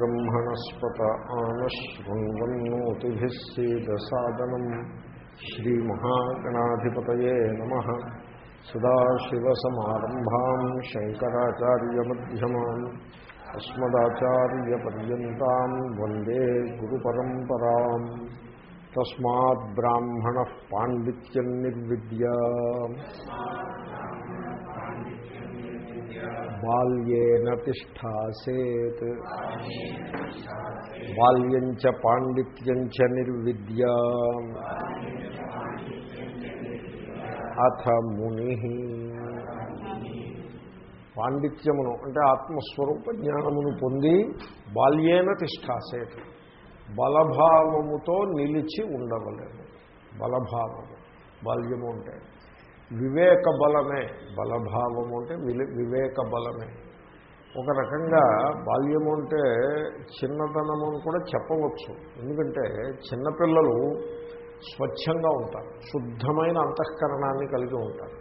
ब्रह्मणस्पत आनशृण्वन्नोतिभिः सीदसादनम् श्रीमहागणाधिपतये नमः। सदाशिवसमारम्भाम् शङ्कराचार्यमध्यमान् अस्मदाचार्यपर्यन्ताम् वंदे गुरुपरम्पराम् तस्माद्ब्राह्मणः पाण्डित्यम् निर्विद्या బాల్యేన తిష్టాసేత్. బాల్యం చ పాండిత్యం చ నిర్విద్యా. అథ ముని. పాండిత్యమును అంటే ఆత్మస్వరూప జ్ఞానమును పొంది బాల్యేన తిష్టాసేత్. బలభావముతో నిలిచి ఉండవలేదు బలభావము బాల్యము అంటే వివేక బలమే బలభావము అంటే వివేక బలమే. ఒక రకంగా బాల్యము అంటే చిన్నతనము అని కూడా చెప్పవచ్చు. ఎందుకంటే చిన్నపిల్లలు స్వచ్ఛంగా ఉంటారు శుద్ధమైన అంతఃకరణాన్ని కలిగి ఉంటారు.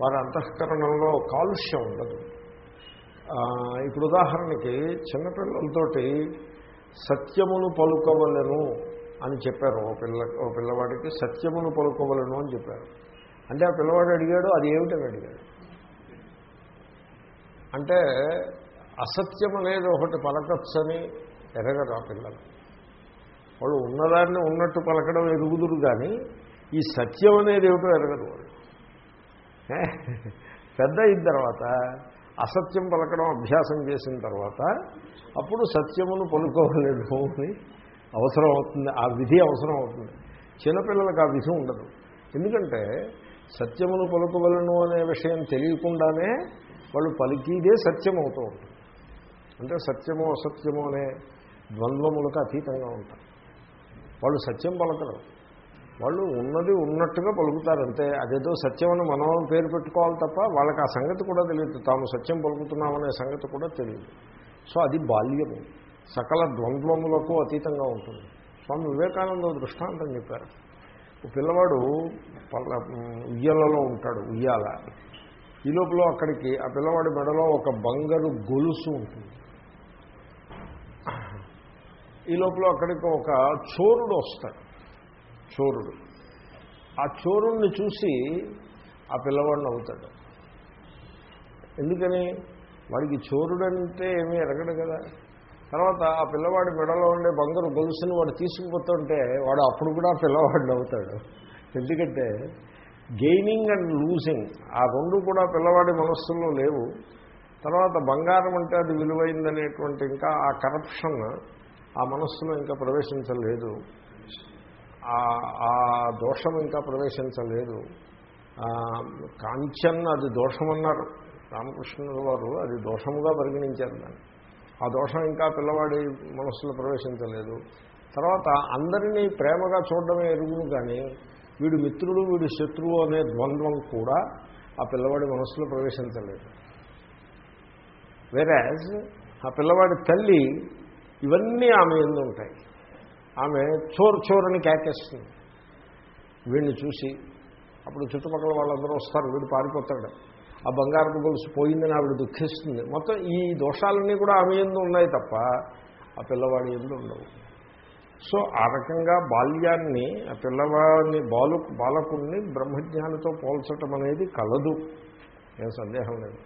వారి అంతఃకరణంలో కాలుష్యం ఉండదు. ఇప్పుడు ఉదాహరణకి చిన్నపిల్లలతోటి సత్యమును పలుకవలను అని చెప్పారు ఓ పిల్ల ఓ పిల్లవాడికి సత్యమును పలుకోవలను అని చెప్పారు. అంటే ఆ పిల్లవాడు అడిగాడు అది ఏమిటని అడిగాడు. అంటే అసత్యం అనేది ఒకటి పలకచ్చని ఎరగరు ఆ పిల్లలు. వాళ్ళు ఉన్నదాన్ని ఉన్నట్టు పలకడం ఎరుగుదురు కానీ ఈ సత్యం అనేది ఏమిటో ఎరగదు వాళ్ళు. పెద్ద అయిన తర్వాత అసత్యం పలకడం అభ్యాసం చేసిన తర్వాత అప్పుడు సత్యమును పలుకోవలేదు అని అవసరం అవుతుంది ఆ విధి అవసరం అవుతుంది. చిన్నపిల్లలకు ఆ విధి ఉండదు. ఎందుకంటే సత్యమును పలుకవలను అనే విషయం తెలియకుండానే వాళ్ళు పలికిదే సత్యం అవుతూ ఉంటుంది అంటే సత్యము అసత్యము అనే ద్వంద్వములకు అతీతంగా ఉంటారు. వాళ్ళు సత్యం పలకరు. వాళ్ళు ఉన్నది ఉన్నట్టుగా పలుకుతారంటే అదేదో సత్యం అని మనం పేరు పెట్టుకోవాలి తప్ప వాళ్ళకి ఆ సంగతి కూడా తెలియదు. తాము సత్యం పలుకుతున్నామనే సంగతి కూడా తెలియదు. సో అది బాల్యము. సకల ద్వంద్వములకు అతీతంగా ఉంటుంది. స్వామి వివేకానంద దృష్టాంతం చెప్పారు. పిల్లవాడు ఉయ్యాలలో ఉంటాడు ఉయ్యాల. ఈ లోపల అక్కడికి ఆ పిల్లవాడి మెడలో ఒక బంగారు గొలుసు ఉంటుంది. ఈ లోపల అక్కడికి ఒక చోరుడు వస్తాడు. చోరుడు. ఆ చోరుణ్ణి చూసి ఆ పిల్లవాడిని అవుతాడు ఎందుకని? వాడికి చోరుడంటే ఏమీ ఎరగడు కదా. తర్వాత ఆ పిల్లవాడి మెడలో ఉండే బంగారు గొలుసుని వాడు తీసుకుపోతుంటే వాడు అప్పుడు కూడా పిల్లవాడిని అవుతాడు. ఎందుకంటే గెయినింగ్ అండ్ లూజింగ్ ఆ రెండు కూడా పిల్లవాడి మనస్సుల్లో లేవు. తర్వాత బంగారం అంటే అది విలువైందనేటువంటి ఇంకా ఆ కరప్షన్ ఆ మనస్సులో ఇంకా ప్రవేశించలేదు. ఆ దోషం ఇంకా ప్రవేశించలేదు. కాంచన్ అది దోషమన్నారు. రామకృష్ణుల వారు అది దోషముగా పరిగణించారు దాన్ని. ఆ దోషం ఇంకా పిల్లవాడి మనస్సులో ప్రవేశించలేదు. తర్వాత అందరినీ ప్రేమగా చూడడమే ఎరుగును కానీ వీడు మిత్రుడు వీడు శత్రువు అనే ద్వంద్వం కూడా ఆ పిల్లవాడి మనస్సులో ప్రవేశించలేదు. వేరాజ్ ఆ పిల్లవాడి తల్లి ఇవన్నీ ఆమె ఎందు ఉంటాయి? ఆమె చోరు చోరని కేకేస్తుంది వీడిని చూసి అప్పుడు చుట్టుపక్కల వాళ్ళందరూ వస్తారు వీడు పారిపోతాడు. ఆ బంగారపు గొలుసు పోయిందని ఆవిడ దుఃఖిస్తుంది. మొత్తం ఈ దోషాలన్నీ కూడా ఆమె ఎందు ఉన్నాయి తప్ప ఆ పిల్లవాడి ఎందు ఉండవు. సో ఆ రకంగా బాల్యాన్ని ఆ పిల్లవాడిని బాలు బాలకుడిని బ్రహ్మజ్ఞానితో పోల్చటం అనేది కలదు. ఏం సందేహం లేదు.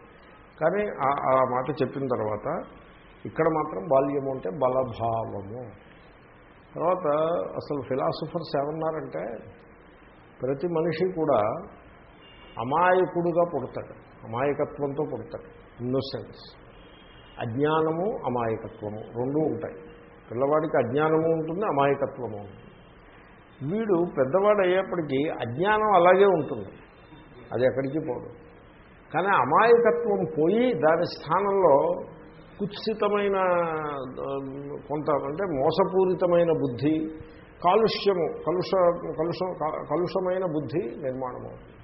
కానీ ఆ మాట చెప్పిన తర్వాత ఇక్కడ మాత్రం బాల్యము అంటే బలభావము. తర్వాత అసలు ఫిలాసఫర్స్ ఏమన్నారంటే ప్రతి మనిషి కూడా అమాయకుడుగా పుడతాడు. అమాయకత్వంతో పుడతాడు ఇన్నోసెన్స్ అజ్ఞానము అమాయకత్వము రెండూ ఉంటాయి. పిల్లవాడికి అజ్ఞానము ఉంటుంది అమాయకత్వము ఉంటుంది. వీడు పెద్దవాడు అయ్యేప్పటికీ అజ్ఞానం అలాగే ఉంటుంది. అది ఎక్కడికి పోదు. కానీ అమాయకత్వం పోయి దాని స్థానంలో కుత్సితమైన కొంత అంటే మోసపూరితమైన బుద్ధి కాలుష్యము కలుష కలుష కలుషమైన బుద్ధి నిర్మాణం అవుతుంది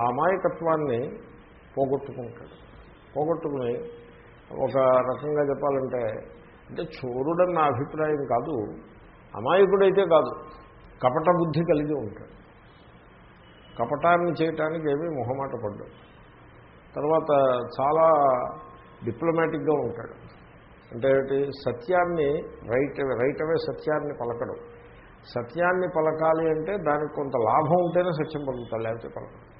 ఆ అమాయకత్వాన్ని పోగొట్టుకుంటాడు. పోగొట్టుకుని ఒక రకంగా చెప్పాలంటే అంటే చోరుడన్న నా అభిప్రాయం కాదు అమాయకుడైతే కాదు కపట బుద్ధి కలిగి ఉంటాడు. కపటాన్ని చేయటానికి ఏమీ మొహమాట పడ్డాడు తర్వాత చాలా డిప్లొమాటిక్గా ఉంటాడు. అంటే సత్యాన్ని రైట్ రైట్ అవే సత్యాన్ని పలకడం. సత్యాన్ని పలకాలి అంటే దానికి కొంత లాభం ఉంటేనే సత్యం పలుకుతాడు లేకపోతే పలకడం.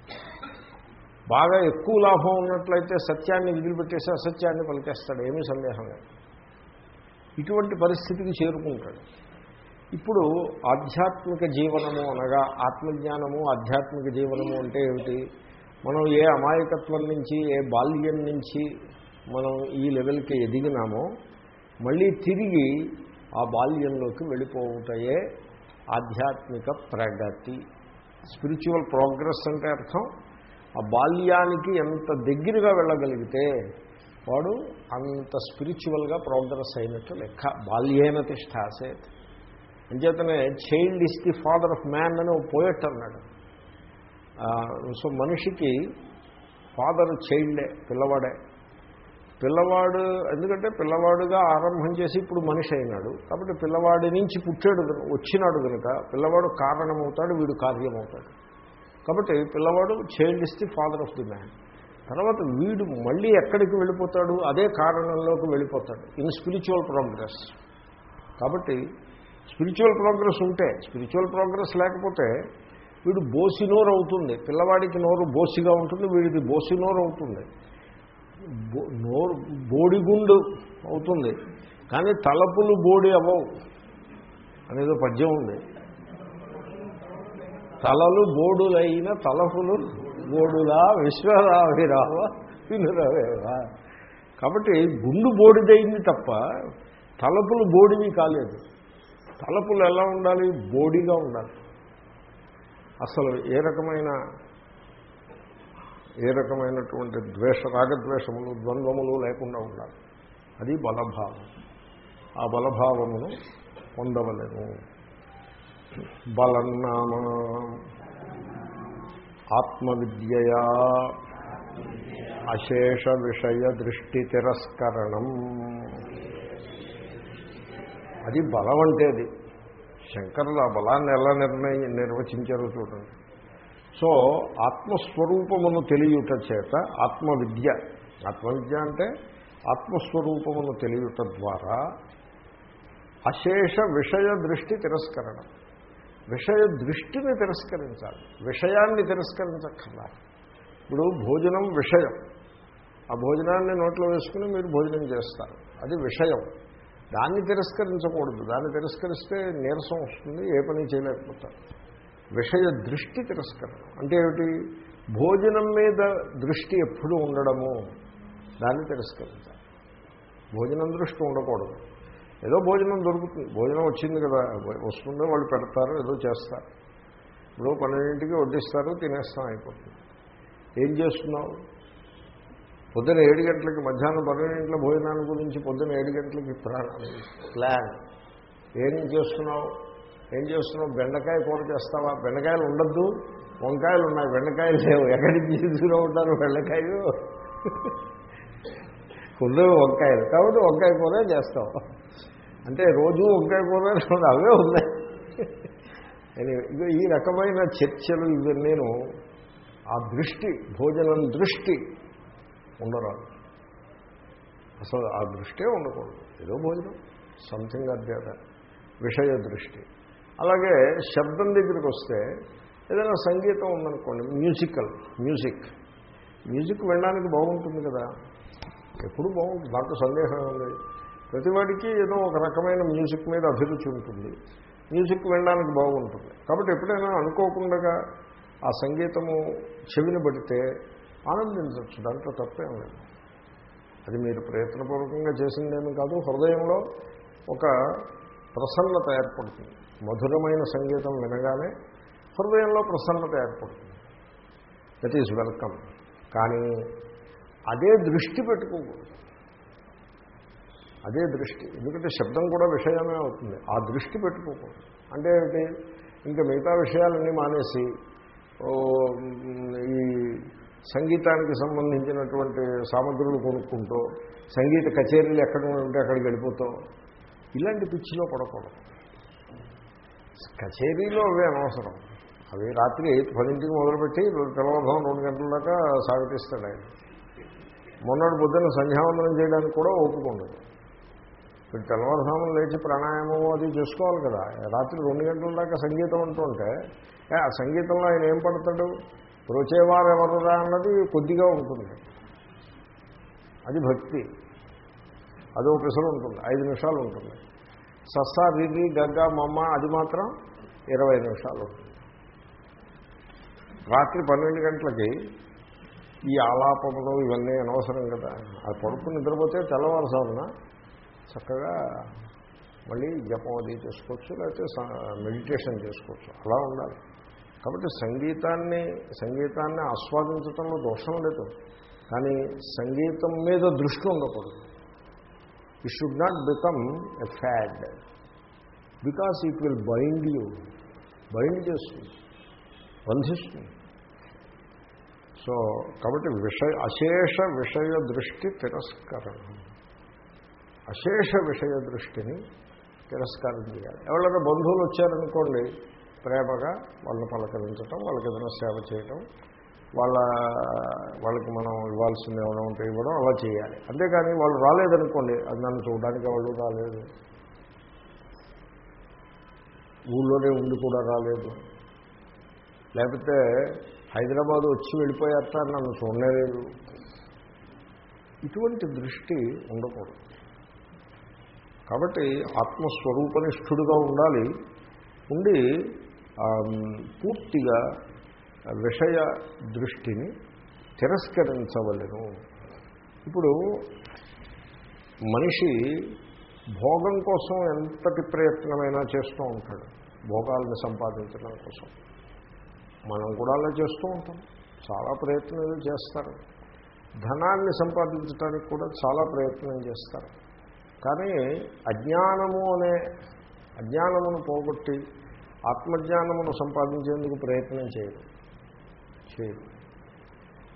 బాగా ఎక్కువ లాభం ఉన్నట్లయితే సత్యాన్ని వదిలిపెట్టేసి అసత్యాన్ని పలికేస్తాడు. ఏమీ సందేహం లేదు. ఇటువంటి పరిస్థితికి చేరుకుంటాడు. ఇప్పుడు ఆధ్యాత్మిక జీవనము అనగా ఆత్మజ్ఞానము ఆధ్యాత్మిక జీవనము అంటే ఏమిటి? మనం ఏ అమాయకత్వం నుంచి ఏ బాల్యం నుంచి మనం ఈ లెవెల్కి ఎదిగినామో మళ్ళీ తిరిగి ఆ బాల్యంలోకి వెళ్ళిపోతాయే ఆధ్యాత్మిక ప్రగతి. స్పిరిచువల్ ప్రోగ్రెస్ అంటే అర్థం. ఆ బాల్యానికి ఎంత దగ్గరగా వెళ్ళగలిగితే వాడు అంత స్పిరిచువల్గా ప్రోగ్రెస్ అయినట్టు లెక్క. బాల్యేన తిష్టాసేత్ అంచేతనే child is the father of man అని ఒక పోయట్ అన్నాడు. సో మనిషికి ఫాదర్ చైల్డే పిల్లవాడే. పిల్లవాడు ఎందుకంటే పిల్లవాడుగా ఆరంభం చేసి ఇప్పుడు మనిషి అయినాడు. కాబట్టి పిల్లవాడి నుంచి పుట్టాడు వచ్చినాడు కనుక పిల్లవాడు కారణమవుతాడు వీడు కార్యమవుతాడు. కాబట్టి పిల్లవాడు child is the father of the man. తర్వాత వీడు మళ్ళీ ఎక్కడికి వెళ్ళిపోతాడు? అదే కారణంలోకి వెళ్ళిపోతాడు. In spiritual progress. కాబట్టి స్పిరిచువల్ ప్రోగ్రెస్ ఉంటే స్పిరిచువల్ ప్రోగ్రెస్ లేకపోతే వీడు బోసి నోరు అవుతుంది. పిల్లవాడికి నోరు బోసిగా ఉంటుంది వీడికి బోసి నోరు అవుతుంది. బో- నోరు బోడిగుండు అవుతుంది. కానీ తలపులు బోడి అవ్వవు. అనేదో పద్యం ఉంది. తలలు బోడులైన తలపులు బోడులా విశ్వరావిరావ వినురవేవా? కాబట్టి గుండు బోడిదైంది తప్ప తలపులు బోడివి కాలేదు. తలపులు ఎలా ఉండాలి? బోడిగా ఉండాలి. అసలు ఏ రకమైన ఏ రకమైనటువంటి ద్వేష రాగద్వేషములు ద్వంద్వములు లేకుండా ఉండాలి. అది బలభావం. ఆ బలభావమును పొందవలను బలన్నామ. ఆత్మవిద్యయా అశేష విషయ దృష్టి తిరస్కరణం అది బలం అంటే అది. శంకరులు ఆ బలాన్ని ఎలా నిర్ణయి నిర్వచించారో చూడండి. సో ఆత్మస్వరూపమును తెలియుట చేత ఆత్మవిద్య. ఆత్మవిద్య అంటే ఆత్మస్వరూపమును తెలియుట ద్వారా అశేష విషయ దృష్టి తిరస్కరణం విషయ దృష్టిని తిరస్కరించాలి. విషయాన్ని తిరస్కరించక్కర్లా ఇప్పుడు భోజనం విషయం. ఆ భోజనాన్ని నోట్లో వేసుకుని మీరు భోజనం చేస్తారు. అది విషయం. దాన్ని తిరస్కరించకూడదు. దాన్ని తిరస్కరిస్తే నీరసం వస్తుంది ఏ పని చేయలేకపోతారు. విషయ దృష్టి తిరస్కరణ. అంటే ఏమిటి? భోజనం మీద దృష్టి ఎప్పుడు ఉండడము. దాన్ని తిరస్కరించాలి. భోజనం దృష్టి ఉండకూడదు. ఏదో భోజనం దొరుకుతుంది. భోజనం వచ్చింది కదా. వస్తుందో వాళ్ళు పెడతారు ఏదో చేస్తారు. ఇప్పుడు పన్నెండింటికి వడ్డిస్తారు తినేస్తాం అయిపోతుంది. ఏం చేస్తున్నావు? పొద్దున ఏడు గంటలకి మధ్యాహ్నం పన్నెండింట్ల భోజనాన్ని గురించి పొద్దున ఏడు గంటలకి ప్లాన్ ఏం చేస్తున్నావు? ఏం చేస్తున్నావు? బెండకాయ కూర చేస్తావా? బెండకాయలు ఉండద్దు. వంకాయలు ఉన్నాయి. బెండకాయలు లేవు. ఎక్కడికి తీసుకుని ఉంటారు బెండకాయలు? ఫుల్ వంకాయలు. కాబట్టి వంకాయ కూర చేస్తావు అంటే రోజు వంకాయ కూర అవే ఉన్నాయి. ఈ రకమైన చర్చలు ఇవి నేను ఆ దృష్టి భోజనం దృష్టి ఉండరాదు. అసలు ఆ దృష్టే ఉండకూడదు. ఏదో భోజనం సంథింగ్ అధ్యాత విషయ దృష్టి. అలాగే శబ్దం దగ్గరికి వస్తే ఏదైనా సంగీతం ఉందనుకోండి మ్యూజికల్ మ్యూజిక్ మ్యూజిక్ వినడానికి బాగుంటుంది కదా. ఎప్పుడు బాగుంది దాంట్లో సందేహం లేదు. ప్రతివాడికి ఏదో ఒక రకమైన మ్యూజిక్ మీద అభిరుచి ఉంటుంది. మ్యూజిక్ వినడానికి బాగుంటుంది. కాబట్టి ఎప్పుడైనా అనుకోకుండా ఆ సంగీతము చెవిని పడితే ఆనందించవచ్చు దాంట్లో తప్పేం లేదు. అది మీరు ప్రయత్నపూర్వకంగా చేసిందేమీ కాదు. హృదయంలో ఒక ప్రసన్నత ఏర్పడుతుంది. మధురమైన సంగీతం వినగానే హృదయంలో ప్రసన్నత ఏర్పడుతుంది. దట్ ఈజ్ వెల్కమ్ కానీ అదే దృష్టి పెట్టుకోకూడదు. అదే దృష్టి. ఎందుకంటే శబ్దం కూడా విషయమే అవుతుంది. ఆ దృష్టి పెట్టుకోకూడదు. అంటే ఏమిటి ఇంకా మిగతా విషయాలన్నీ మానేసి ఈ సంగీతానికి సంబంధించినటువంటి సామగ్రులు కొనుక్కుంటూ సంగీత కచేరీలు ఎక్కడ ఉంటే అక్కడికి వెళ్ళిపోతాం ఇలాంటి పిచ్చిలో పడకూడదు. కచేరీలో అవే అనవసరం. అవి రాత్రి పదింటికి మొదలుపెట్టి తెల్లవారుధం రెండు గంటల దాకా సాగతిస్తాడు ఆయన. మొన్నటి పొద్దున్న సంధ్యావందనం చేయడానికి కూడా ఓపిక ఉండదు. తెల్లవారుసాములు లేచి ప్రాణాయామం అది చేసుకోవాలి కదా. రాత్రి రెండు గంటల దాకా సంగీతం అంటుంటే ఆ సంగీతంలో ఆయన ఏం పడతాడు? ప్రోచేవారు ఎవరురా? అన్నది కొద్దిగా ఉంటుంది. అది భక్తి. అదో పిసరు ఉంటుంది. ఐదు నిమిషాలు ఉంటుంది. సస్సా రిగి గగ్గ మమ్మ అది మాత్రం ఇరవై నిమిషాలు ఉంటుంది. రాత్రి పన్నెండు గంటలకి ఈ ఆలాపములు ఇవన్నీ అనవసరం కదా. అది పడుకుని నిద్రపోతే తెల్లవారుసామున చక్కగా మళ్ళీ జపం అది చేసుకోవచ్చు లేకపోతే మెడిటేషన్ చేసుకోవచ్చు. అలా ఉండాలి. కాబట్టి సంగీతాన్ని సంగీతాన్ని ఆస్వాదించడంలో దోషం లేదు. కానీ సంగీతం మీద దృష్టి ఉండకూడదు. ఈ should not become a fad because it will bind you bind చేస్తుంది. బంధిస్తుంది. సో కాబట్టి విషయ అశేష విషయ దృష్టి తిరస్కరణం. అశేష విషయ దృష్టిని తిరస్కారం చేయాలి. ఎవరైనా బంధువులు వచ్చారనుకోండి ప్రేమగా వాళ్ళని పలకరించటం వాళ్ళకి ఏదైనా సేవ చేయటం వాళ్ళ వాళ్ళకి మనం ఇవ్వాల్సింది ఏమైనా ఉంటే ఇవ్వడం అలా చేయాలి. అంతేకాని వాళ్ళు రాలేదనుకోండి అది నన్ను చూడడానికి వాళ్ళు రాలేదు. ఊళ్ళోనే ఉండి కూడా రాలేదు. లేకపోతే హైదరాబాద్ వచ్చి వెళ్ళిపోయారట నన్ను చూడలేదు. ఇటువంటి దృష్టి ఉండకూడదు. కాబట్టి ఆత్మస్వరూపనిష్ఠుడుగా ఉండాలి. ఉండి పూర్తిగా విషయ దృష్టిని తిరస్కరించవలను. ఇప్పుడు మనిషి భోగం కోసం ఎంతటి ప్రయత్నమైనా చేస్తూ ఉంటాడు. భోగాలను సంపాదించడం కోసం. మనం కూడా అలా చేస్తూ ఉంటాం. చాలా ప్రయత్నాలు చేస్తారు. ధనాన్ని సంపాదించడానికి కూడా చాలా ప్రయత్నం చేస్తారు. కానీ అజ్ఞానము అనే అజ్ఞానమును పోగొట్టి ఆత్మజ్ఞానమును సంపాదించేందుకు ప్రయత్నం చేయరు. చేయరు.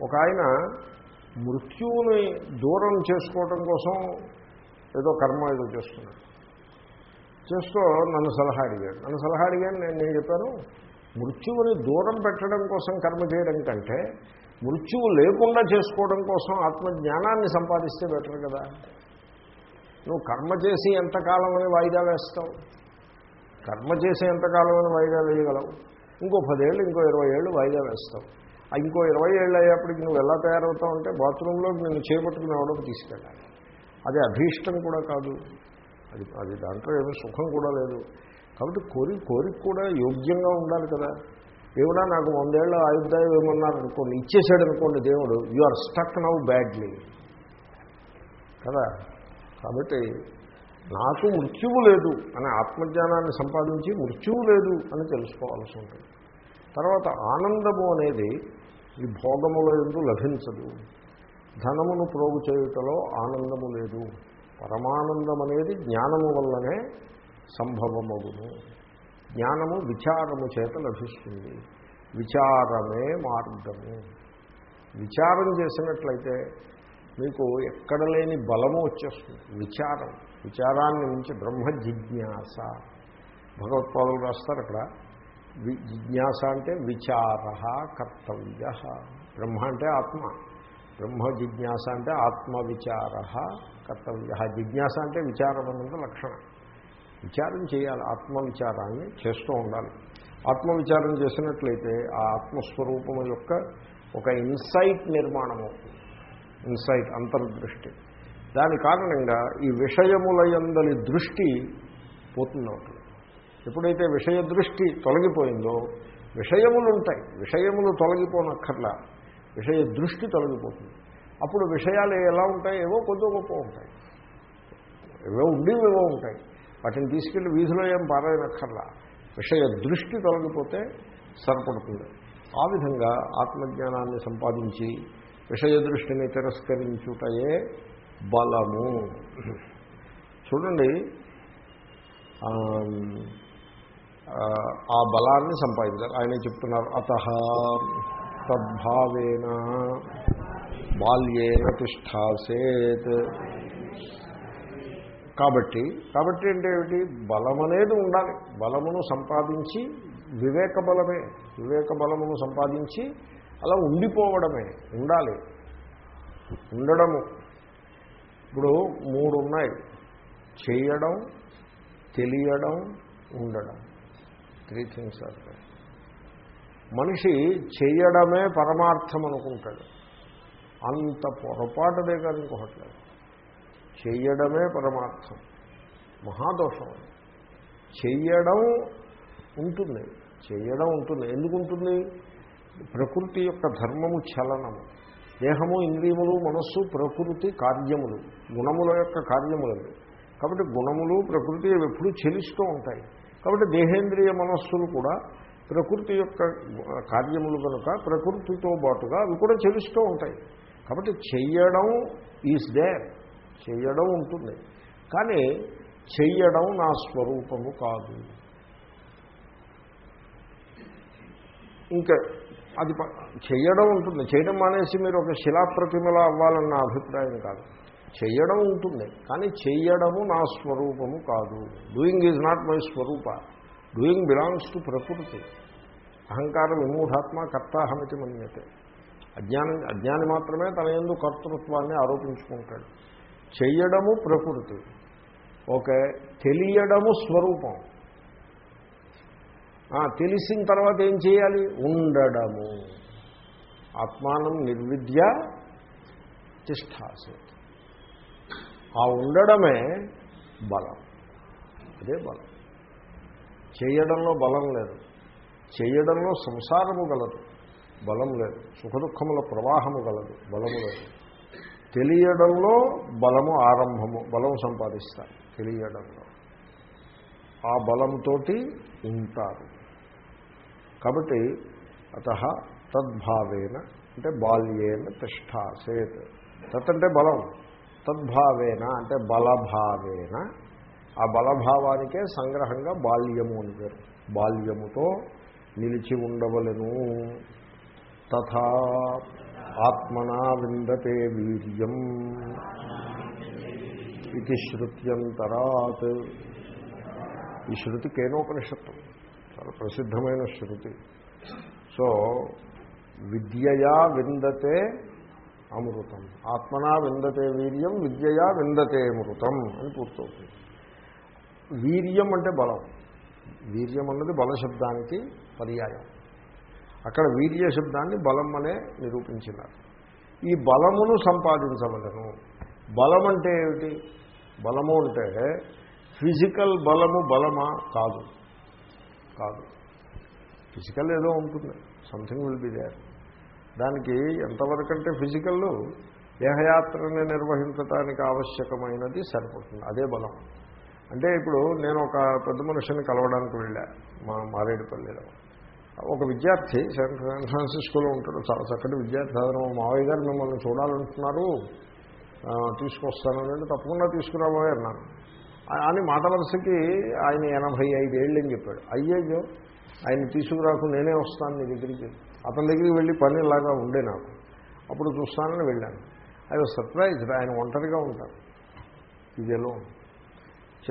ఒక ఆయన మృత్యువుని దూరం చేసుకోవటం కోసం ఏదో కర్మ ఏదో చేస్తున్నాడు. చేస్తూ నన్ను సలహా అడిగాడు. నన్ను సలహా అడిగాను నేను నేను చెప్పాను మృత్యువుని దూరం పెట్టడం కోసం కర్మ చేయడం కంటే మృత్యువు లేకుండా చేసుకోవడం కోసం ఆత్మజ్ఞానాన్ని సంపాదిస్తే బెటర్ కదా. నువ్వు కర్మ చేసి ఎంతకాలమని వాయిదా వేస్తావు? కర్మ చేసి ఎంతకాలమని వాయిదా వేయగలవు? ఇంకో పదేళ్ళు ఇంకో ఇరవై ఏళ్ళు వాయిదా వేస్తావు. ఇంకో ఇరవై ఏళ్ళు అయ్యేప్పటికి నువ్వు ఎలా తయారవుతావు అంటే బాత్రూంలో నేను చేపట్టుకుని ఎవడో తీసుకెళ్ళాలి. అది అభీష్టం కూడా కాదు. అది అది దాంట్లో ఏమీ సుఖం కూడా లేదు. కాబట్టి కోరి కోరిక కూడా యోగ్యంగా ఉండాలి కదా. దేవుడా నాకు వందేళ్ళ ఆయుర్దాయం ఏమన్నారు అనుకోండి ఇచ్చేసాడు అనుకోండి దేవుడు you are stuck now badly కదా? కాబట్టి నాకు మృత్యువు లేదు అనే ఆత్మజ్ఞానాన్ని సంపాదించి మృత్యువు లేదు అని తెలుసుకోవాల్సి ఉంటుంది. తర్వాత ఆనందము అనేది ఈ భోగముల ఎందు లభించదు. ధనమును ప్రోగు చేయుటలో ఆనందము లేదు. పరమానందం అనేది జ్ఞానము వల్లనే సంభవమగును. జ్ఞానము విచారము చేత లభిస్తుంది. విచారమే మార్గము. విచారం చేసినట్లయితే మీకు ఎక్కడ లేని బలము వచ్చేస్తుంది. విచారం. విచారాన్ని మించి బ్రహ్మ జిజ్ఞాస. భగవత్పాదులు రాస్తారు అక్కడ. జిజ్ఞాస అంటే విచార కర్తవ్య. బ్రహ్మ అంటే ఆత్మ. బ్రహ్మ జిజ్ఞాస అంటే ఆత్మ విచార కర్తవ్య. జిజ్ఞాస అంటే విచారం అన్నది లక్షణం. విచారం చేయాలి ఆత్మవిచారాన్ని చేస్తూ ఉండాలి. ఆత్మవిచారం చేసినట్లయితే ఆ ఆత్మస్వరూపము యొక్క ఒక ఇన్సైట్ నిర్మాణం అవుతుంది. ఇన్సైట్ అంతర్దృష్టి. దాని కారణంగా ఈ విషయములయందలి దృష్టి పోతుంది అవుతుంది ఎప్పుడైతే విషయ దృష్టి తొలగిపోయిందో విషయములు ఉంటాయి విషయములు తొలగిపోనక్కర్లా. విషయ దృష్టి తొలగిపోతుంది. అప్పుడు విషయాలు ఎలా ఉంటాయి? ఏవో కొద్ది గొప్ప ఉంటాయి. ఏవో ఉండేవేవో ఉంటాయి. వాటిని తీసుకెళ్ళి వీధిలో ఏం పారాయనక్కర్లా విషయ దృష్టి తొలగిపోతే సరిపడుతుంది. ఆ విధంగా ఆత్మజ్ఞానాన్ని సంపాదించి విషయ దృష్టిని తిరస్కరించుటయే బలము. చూడండి ఆ బలాన్ని సంపాదించాలి ఆయన చెప్తున్నారు అత తద్భావేన బాల్యేన తిష్టాసేత్. కాబట్టి కాబట్టి అంటే ఏమిటి? బలం అనేది ఉండాలి. బలమును సంపాదించి వివేక బలమే వివేక బలమును సంపాదించి అలా ఉండిపోవడమే ఉండాలి. ఉండడము. ఇప్పుడు మూడు ఉన్నాయి చేయడం తెలియడం ఉండడం. త్రీ థింగ్స్ అంటే మనిషి చేయడమే పరమార్థం అనుకుంటాడు. అంత పొరపాటుదే కాదు ఇంకొకట్లేదు చేయడమే చెయ్యడమే పరమార్థం. మహాదోషం చేయడం చెయ్యడం ఉంటుంది. చెయ్యడం ఉంటుంది. ఎందుకు ఉంటుంది? ప్రకృతి యొక్క ధర్మము చలనము. దేహము ఇంద్రియములు మనస్సు ప్రకృతి కార్యములు. గుణముల యొక్క కార్యములు కాబట్టి గుణములు ప్రకృతి ఎప్పుడూ చెలిస్తూ ఉంటాయి. కాబట్టి దేహేంద్రియ మనస్సులు కూడా ప్రకృతి యొక్క కార్యములు కనుక ప్రకృతితో పాటుగా అవి కూడా చెలుస్తూ ఉంటాయి. కాబట్టి చెయ్యడం ఈజ్ దేర్ చేయడం ఉంటుంది. కానీ చెయ్యడం నా స్వరూపము కాదు. ఇంకా అది చేయడం చెయ్యడం ఉంటుంది. చేయడం మానేసి మీరు ఒక శిలాప్రతిమలా అవ్వాలన్న అభిప్రాయం కాదు. చెయ్యడం ఉంటుంది. కానీ చెయ్యడము నా స్వరూపము కాదు. Doing is not my swarupa. Doing belongs to prakriti. అహంకార విమూఢాత్మ కర్తాహమితి మన్యతే. అజ్ఞానం అజ్ఞాని మాత్రమే తన ఎందు కర్తృత్వాన్ని ఆరోపించుకుంటాడు. చెయ్యడము ప్రకృతి. ఓకే తెలియడము స్వరూపం. తెలిసిన తర్వాత ఏం చేయాలి? ఉండడము. ఆత్మానం నిర్విద్య తిష్టాసి. ఆ ఉండడమే బలం. అదే బలం. చేయడంలో బలం లేదు. చేయడంలో సంసారము గలదు. బలం లేదు. సుఖదుఖముల ప్రవాహము గలదు. బలము లేదు. తెలియడంలో బలము ఆరంభము బలం సంపాదిస్తారు తెలియడంలో. ఆ బలంతోటి ఉంటారు. కాబట్టి అత తద్భావేన అంటే బాల్యేన తిష్టాసేత్. తత్ అంటే బలం. తద్భావేన అంటే బలభావేన. ఆ బలభావానికే సంగ్రహంగా బాల్యము అని పేరు. బాల్యముతో నిలిచి ఉండవలను. తథా ఆత్మనా విందతే వీర్యం ఇది శృత్యంతరాత్. ఈ శృతి కేనోపనిషత్తు. చాలా ప్రసిద్ధమైన శృతి. సో విద్యయా విందతే అమృతం. ఆత్మనా విందతే వీర్యం విద్యయా విందతే అమృతం అని పూర్తవుతుంది. వీర్యం అంటే బలం. వీర్యం అన్నది బలశబ్దానికి పర్యాయం. అక్కడ వీర్య శబ్దాన్ని బలం అనే నిరూపించినారు. ఈ బలమును సంపాదించవలను. బలం అంటే ఏమిటి? బలము అంటే ఫిజికల్ బలము బలమా? కాదు. కాదు. ఫిజికల్ ఏదో ఉంటుంది. Something will be there. దానికి ఎంతవరకంటే ఫిజికల్ దేహయాత్రని నిర్వహించడానికి ఆవశ్యకమైనది సరిపడుతుంది అదే బలం. అంటే ఇప్పుడు నేను ఒక పెద్ద మనుషుని కలవడానికి వెళ్ళా మా మారేడుపల్లిలో. ఒక విద్యార్థి శాన్ శాన్ ఫ్రాన్సిస్కోలో ఉంటాడు చాలా చక్కటి విద్యార్థి సాధారణ మా మావయ్య గారు మిమ్మల్ని చూడాలంటున్నారు. ఆ, తీసుకొస్తానంటే తప్పకుండా తీసుకురాబోయే అన్నాను. అని మాట వరుసకి ఆయన ఎనభై ఐదేళ్ళు అని చెప్పాడు. అయ్యయ్యో ఆయన తీసుకురాకు నేనే వస్తాను నీ దగ్గరికి. అతని దగ్గరికి వెళ్ళి పని ఇలాగా ఉండే నాకు. అప్పుడు చూస్తానని వెళ్ళాను. ఐ వాజ్ సర్ప్రైజ్ ఆయన ఒంటరిగా ఉంటారు. ఇదేలో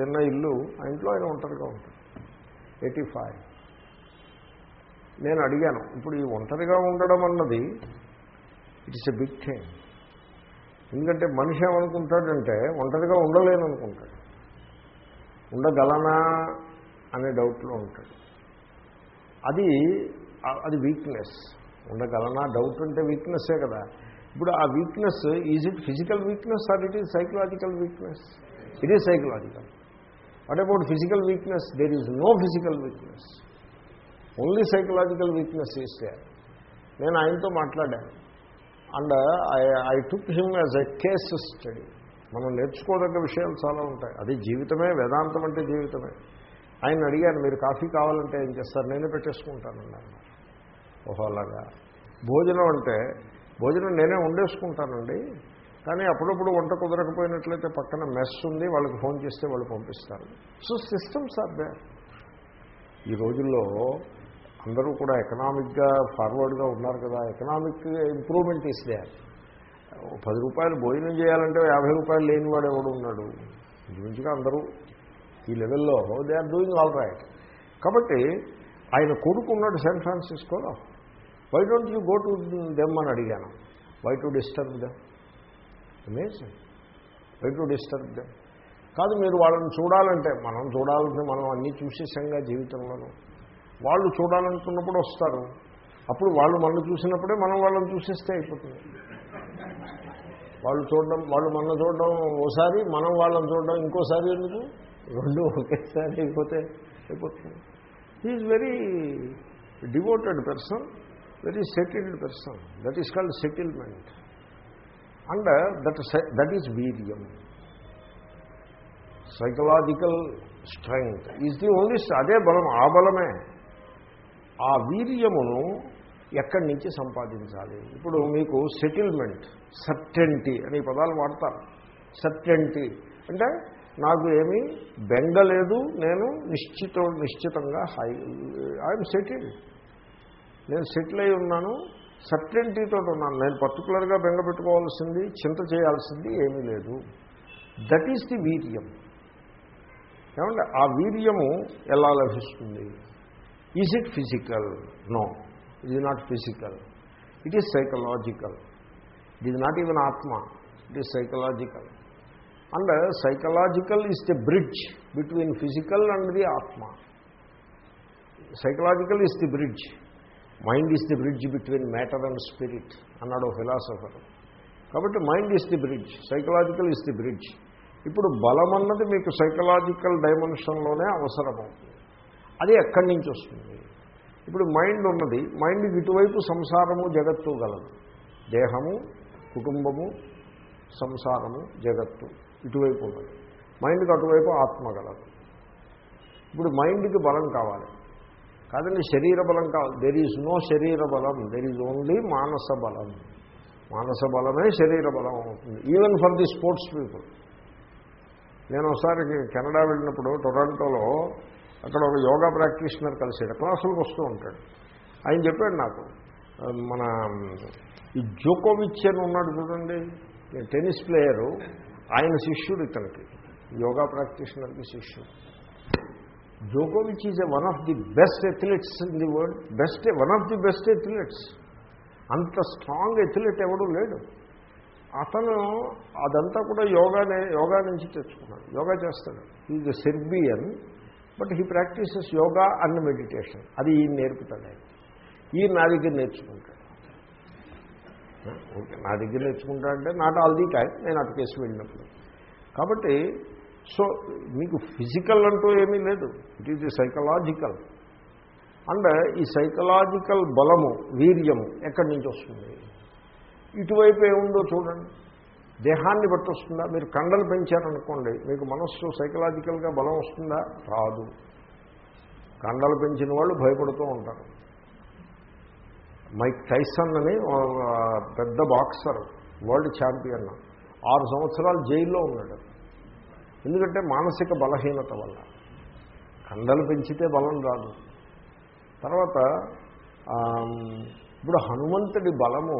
చిన్న ఇల్లు ఆ ఇంట్లో ఆయన ఒంటరిగా ఉంటారు. Eighty five. నేను అడిగాను ఇప్పుడు ఈ ఒంటరిగా ఉండడం అన్నది ఇట్స్ ఎ బిగ్ థింగ్ ఎందుకంటే మనిషి ఏమనుకుంటాడంటే ఒంటరిగా ఉండలేను అనుకుంటాడు ఉండగలనా అనే డౌట్లో ఉంటాడు. అది అది వీక్నెస్ ఉండగలనా డౌట్ అంటే వీక్నెస్సే కదా. ఇప్పుడు ఆ weakness is it physical weakness or it is psychological weakness it is psychological what about physical weakness there is no physical weakness only psychological weakness ఇస్తే నేను ఆయనతో మాట్లాడాను. And I I took him as a case study మనం నేర్చుకోదగ్గ విషయాలు చాలా ఉంటాయి. అది జీవితమే వేదాంతం అంటే జీవితమే. ఆయన అడిగాను మీరు కాఫీ కావాలంటే ఏం చేస్తారు? నేనే పెట్టేసుకుంటానండి అన్నారు ఓహో అలాగా. భోజనం అంటే భోజనం నేనే వండేసుకుంటానండి. కానీ అప్పుడప్పుడు వంట కుదరకపోయినట్లయితే పక్కన మెస్ ఉంది వాళ్ళకి ఫోన్ చేస్తే వాళ్ళు పంపిస్తారు. సో సిస్టమ్స్ ఆర్ దే ఈ రోజుల్లో అందరూ కూడా ఎకనామిక్గా ఫార్వర్డ్గా ఉన్నారు కదా ఎకనామిక్ ఇంప్రూవ్మెంట్ ఇస్తే పది రూపాయలు భోజనం చేయాలంటే యాభై రూపాయలు లేనివాడు ఎవడు ఉన్నాడు? ఇంచుమించుగా అందరూ ఈ లెవెల్లో they are doing all right. కాబట్టి ఆయన కొడుకు ఉన్నాడు San ఫ్రాన్సిస్కోలో. Why don't you go to them అని అడిగాను. Why to disturb them amazing why to disturb them కాదు మీరు వాళ్ళని చూడాలంటే మనం చూడాలంటే మనం అన్నీ చూసేసాంగా జీవితంలోనూ వాళ్ళు చూడాలనుకున్నప్పుడు వస్తారు. అప్పుడు వాళ్ళు మనం చూసినప్పుడే మనం వాళ్ళని చూసేస్తే అయిపోతుంది. వాళ్ళు చూడడం వాళ్ళు మన చూడడం ఓసారి మనం వాళ్ళని చూడడం ఇంకోసారి ఎందుకు? రెండు ఒకేసారి అయిపోతే అయిపోతుంది. Is very devoted person very settled person that is called settlement and that that is వీర్యం psychological strength is the only అదే బలం ఆ బలమే. ఆ వీర్యమును ఎక్కడి నుంచి సంపాదించాలి? ఇప్పుడు మీకు సెటిల్మెంట్ సర్టెంటీ అనే పదాలు వాడతారు. సర్టెంటీ అంటే నాకు ఏమీ బెంగ లేదు నేను నిశ్చిత నిశ్చితంగా హై ఐఎమ్ సెటిల్డ్ నేను సెటిల్ అయి ఉన్నాను సర్టెంటీతో ఉన్నాను. నేను పర్టికులర్గా బెంగ పెట్టుకోవాల్సింది చింత చేయాల్సింది ఏమీ లేదు. దట్ ఈస్ ది వీర్యం. ఏమంటే ఆ వీర్యము ఎలా లభిస్తుంది? Is it physical no it is not physical it is psychological it is not even ఆత్మ it is psychological and psychological is the bridge between physical and the ఆత్మ psychological is the bridge mind is the bridge between matter and spirit అన్నాడు philosopher కాబట్టి mind is the bridge psychological is the bridge ఇప్పుడు బలం అన్నది మీకు psychological డైమెన్షన్లోనే అవసరమవుతుంది అది ఎక్కడి నుంచి వస్తుంది? ఇప్పుడు మైండ్ ఉన్నది. మైండ్కి ఇటువైపు సంసారము జగత్తు గలదు. దేహము కుటుంబము సంసారము జగత్తు ఇటువైపు ఉన్నది. మైండ్కి అటువైపు ఆత్మ గలదు. ఇప్పుడు మైండ్కి బలం కావాలి. కాదండి శరీర బలం కావాలి దెర్ ఈజ్ నో శరీర బలం. దెర్ ఈజ్ ఓన్లీ మానస బలం. మానస బలమే శరీర బలం అవుతుంది. Even for the sports people నేను ఒకసారి కెనడా వెళ్ళినప్పుడు టొరాంటోలో అక్కడ ఒక యోగా ప్రాక్టీషనర్ కలిసాడు క్లాసులకు వస్తూ ఉంటాడు. ఆయన చెప్పాడు నాకు మన ఈ జోకోవిచ్ అని ఉన్నాడు చూడండి టెన్నిస్ ప్లేయరు ఆయన శిష్యుడు ఇతనికి యోగా ప్రాక్టీషనర్కి శిష్యుడు. జోకోవిచ్ is one of the best athletes in the world best one of the best athletes అంత స్ట్రాంగ్ ఎథ్లెట్ ఎవడూ లేడు. అతను అదంతా కూడా యోగానే యోగా నుంచి తెచ్చుకున్నాడు యోగా చేస్తాడు. Is Serbian but he practises yoga and meditation. అది ఈయన నేర్పుతాడు. ఆయన ఈయన నా దగ్గర నేర్చుకుంటాడు. ఓకే నా దగ్గర నేర్చుకుంటా అంటే నాట్ ఆల్ ది టైం నేను అటు కేసు వెళ్ళినప్పుడు. కాబట్టి సో మీకు ఫిజికల్ అంటూ ఏమీ లేదు. It is psychological. అండ్ ఈ సైకలాజికల్ బలము వీర్యము ఎక్కడి నుంచి వస్తుంది? ఇటువైపు ఏముందో చూడండి. దేహాన్ని బట్టి వస్తుందా మీరు కండలు పెంచారనుకోండి మీకు మనస్సు సైకలాజికల్గా బలం వస్తుందా? రాదు. కండలు పెంచిన వాళ్ళు భయపడుతూ ఉంటారు. మైక్ టైసన్ అని పెద్ద బాక్సర్ వరల్డ్ ఛాంపియన్. ఆరు సంవత్సరాలు జైల్లో ఉన్నాడు. ఎందుకంటే మానసిక బలహీనత వల్ల. కండలు పెంచితే బలం రాదు. తర్వాత ఇప్పుడు హనుమంతుడి బలము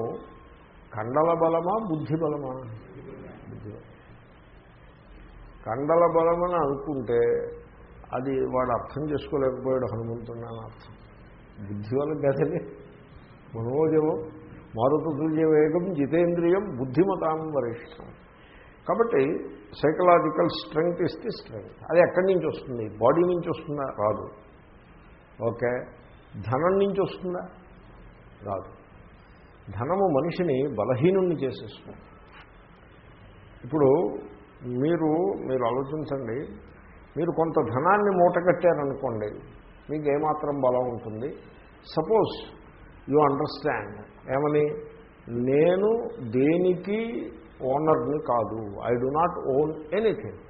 కండల బలమా బుద్ధి బలమా? కండల బలమని అనుకుంటే అది వాడు అర్థం చేసుకోలేకపోయాడు హనుమంతుడు అని అర్థం. బుద్ధి వల్ల కదండి మనోజవం మారుతుల్య వేగం జితేంద్రియం బుద్ధిమతాం వరిష్టం. కాబట్టి సైకలాజికల్ స్ట్రెంగ్త్ ఇస్తే స్ట్రెంగ్త్ అది ఎక్కడి నుంచి వస్తుంది? బాడీ నుంచి వస్తుందా? రాదు. ఓకే. ధనం నుంచి వస్తుందా? రాదు. ధనము మనిషిని బలహీనుణ్ణి చేసేస్తుంది. ఇప్పుడు మీరు మీరు ఆలోచించండి. మీరు కొంత ధనాన్ని మూటగట్టారనుకోండి మీకు ఏమాత్రం బలం ఉంటుంది? సపోజ్ యు అండర్స్టాండ్ ఏమని? నేను దేనికి ఓనర్ని కాదు. I do not own anything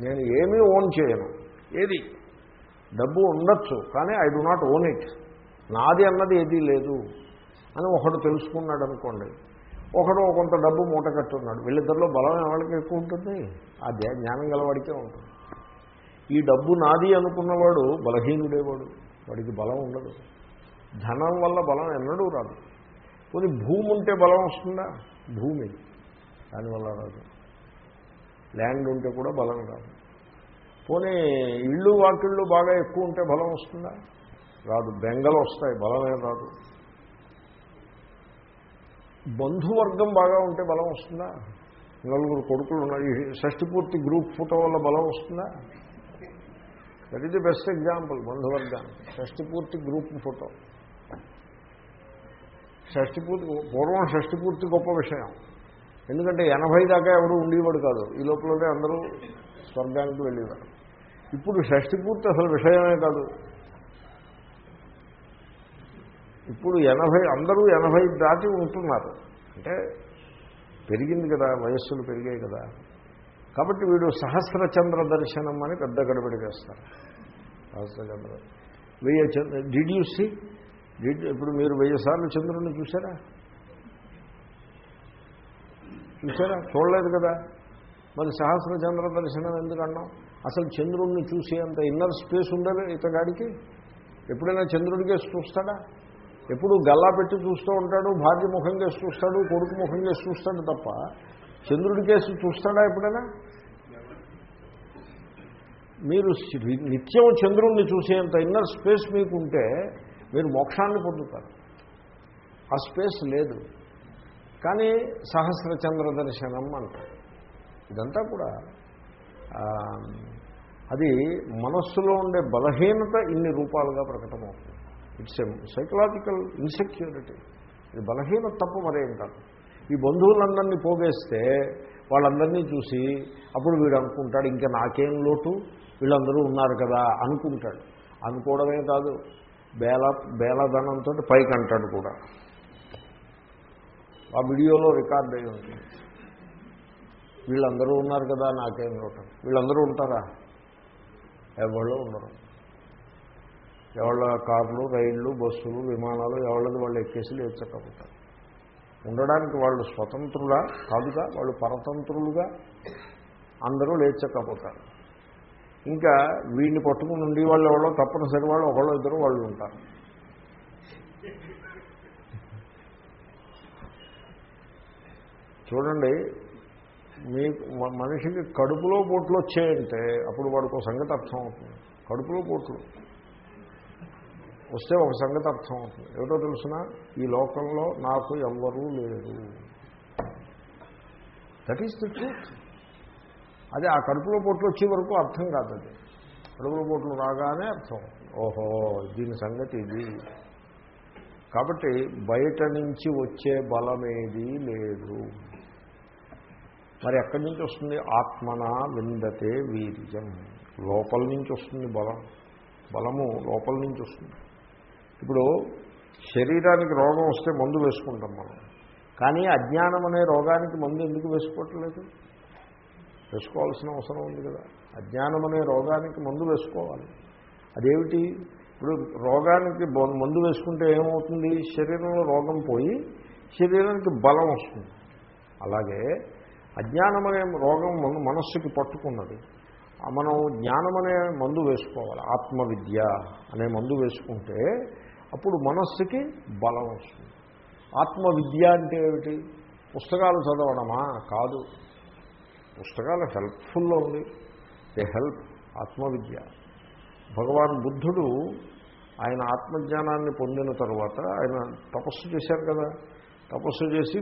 నేను ఏమీ ఓన్ చేయను. ఏది? డబ్బు ఉండొచ్చు కానీ I do not own it నాది అన్నది ఏదీ లేదు అని ఒకడు తెలుసుకున్నాడు అనుకోండి ఒకడు కొంత డబ్బు మూట కట్టున్నాడు. వీళ్ళిద్దరిలో బలం ఎవరికి ఎక్కువ ఉంటుంది? ఆ జ్ఞానం గలవాడికే ఉంటుంది. ఈ డబ్బు నాది అనుకున్నవాడు బలహీనుడేవాడు. వాడికి బలం ఉండదు. ధనం వల్ల బలం ఎన్నడూ రాదు. కొన్ని భూమి ఉంటే బలం వస్తుందా? భూమి. దానివల్ల రాదు. ల్యాండ్ ఉంటే కూడా బలం రాదు. పోనీ ఇళ్ళు వాకిళ్ళు బాగా ఎక్కువ ఉంటే బలం వస్తుందా? రాదు. బెంగలు వస్తాయి. బలమే రాదు. బంధువర్గం బాగా ఉంటే బలం వస్తుందా? నలుగురు కొడుకులు ఉన్నారు ఈ షష్టి పూర్తి గ్రూప్ ఫోటో వల్ల బలం వస్తుందా? That is the best example బంధువర్గానికి షష్టి పూర్తి గ్రూప్ ఫోటో. షష్టి పూర్తి పూర్వం షష్టి పూర్తి గొప్ప విషయం. ఎందుకంటే ఎనభై దాకా ఎవడు ఉండేవాడు కాదు. ఈ లోపలనే అందరూ స్వర్గానికి వెళ్ళేవారు. ఇప్పుడు షష్టి పూర్తి అసలు విషయమే కాదు. ఇప్పుడు ఎనభై అందరూ ఎనభై దాటి ఉంటున్నారు. అంటే పెరిగింది కదా వయస్సులు పెరిగాయి కదా. కాబట్టి వీడు సహస్ర చంద్ర దర్శనం అని పెద్ద గడబడి వేస్తారు సహస్రచంద్ర. వెయ్యి చంద్ర డిడ్ యూ సీ డిడ్ ఇప్పుడు మీరు వెయ్యి సార్లు చంద్రుడిని చూసారా చూసారా చూడలేదు కదా. మరి సహస్ర చంద్ర దర్శనం ఎందుకు అన్నాం? అసలు చంద్రుడిని చూసే అంత ఇన్నర్ స్పేస్ ఉండదు ఇతగాడికి. ఎప్పుడైనా చంద్రుడికే చూస్తాడా? ఎప్పుడు గల్లా పెట్టి చూస్తూ ఉంటాడు భార్య ముఖం చేసి చూస్తాడు కొడుకు ముఖం చేసి చూస్తాడు తప్ప చంద్రుడి కేసు చూస్తాడా ఎప్పుడైనా? మీరు నిత్యం చంద్రుణ్ణి చూసేంత ఇన్నర్ స్పేస్ మీకు ఉంటే మీరు మోక్షాన్ని పొందుతారు. ఆ స్పేస్ లేదు. కానీ సహస్ర చంద్ర దర్శనం అంటారు. ఇదంతా కూడా అది మనస్సులో ఉండే బలహీనత ఇన్ని రూపాలుగా ప్రకటమవుతుంది. ఇట్స్ ఎ సైకలాజికల్ ఇన్సెక్యూరిటీ ఇది బలహీనత తప్ప మరేం కాదు ఈ బంధువులందరినీ పోగేస్తే వాళ్ళందరినీ చూసి అప్పుడు వీడు అనుకుంటాడు ఇంకా నాకేం లోటు? వీళ్ళందరూ ఉన్నారు కదా అనుకుంటాడు. అనుకోవడమే కాదు బేల బేలధనంతో పైకి అంటాడు కూడా. ఆ వీడియోలో రికార్డ్ అయి ఉంటుంది. వీళ్ళందరూ ఉన్నారు కదా నాకేం లోటు? వీళ్ళందరూ ఉంటారా? ఎవరో ఉండరు. ఎవళ్ళ కార్లు రైళ్ళు బస్సులు విమానాలు ఎవళ్ళది వాళ్ళు ఎక్కేసి లేచకపోతారు. ఉండడానికి వాళ్ళు స్వతంత్రులా కాదుగా వాళ్ళు పరతంత్రులుగా అందరూ లేచకపోతారు. ఇంకా వీడిని పట్టుకుని ఉండి వాళ్ళు ఎవరో తప్పనిసరి వాళ్ళు ఒకళ్ళు ఇద్దరు వాళ్ళు ఉంటారు. చూడండి మీ మనిషికి కడుపులో పోట్లు వచ్చాయంటే అప్పుడు వాడికి ఒక సంగతి అర్థం అవుతుంది కడుపులో పోట్లు వస్తే ఒక సంగతి అర్థం అవుతుంది ఏమిటో తెలుసిన? ఈ లోకంలో నాకు ఎవ్వరూ లేరు. దట్ ఈస్ ది ట్రూత్ అది ఆ కడుపులో పొట్లు వచ్చే వరకు అర్థం కాదు అది. కడుపులో పొట్లు రాగానే అర్థం. ఓహో దీని సంగతి ఇది. కాబట్టి బయట నుంచి వచ్చే బలమేది లేదు. మరి ఎక్కడి నుంచి వస్తుంది? ఆత్మన విందతే వీర్యం. లోపల నుంచి వస్తుంది బలం. బలము లోపల నుంచి వస్తుంది. ఇప్పుడు శరీరానికి రోగం వస్తే మందు వేసుకుంటాం మనం. కానీ అజ్ఞానం అనే రోగానికి మందు ఎందుకు వేసుకోవట్లేదు? వేసుకోవాల్సిన అవసరం ఉంది కదా. అజ్ఞానం అనే రోగానికి మందు వేసుకోవాలి. అదేమిటి? ఇప్పుడు రోగానికి మందు వేసుకుంటే ఏమవుతుంది? శరీరంలో రోగం పోయి శరీరానికి బలం వస్తుంది. అలాగే అజ్ఞానం అనే రోగం మనస్సుకి పట్టుకున్నది. మనం జ్ఞానం అనే మందు వేసుకోవాలి. ఆత్మవిద్య అనే మందు వేసుకుంటే అప్పుడు మనస్సుకి బలం వస్తుంది. ఆత్మవిద్య అంటే ఏమిటి? పుస్తకాలు చదవడమా? కాదు. పుస్తకాలు హెల్ప్ఫుల్లో ఉంది. They help ఆత్మవిద్య. భగవాన్ బుద్ధుడు ఆయన ఆత్మజ్ఞానాన్ని పొందిన తర్వాత ఆయన తపస్సు చేశారు కదా. తపస్సు చేసి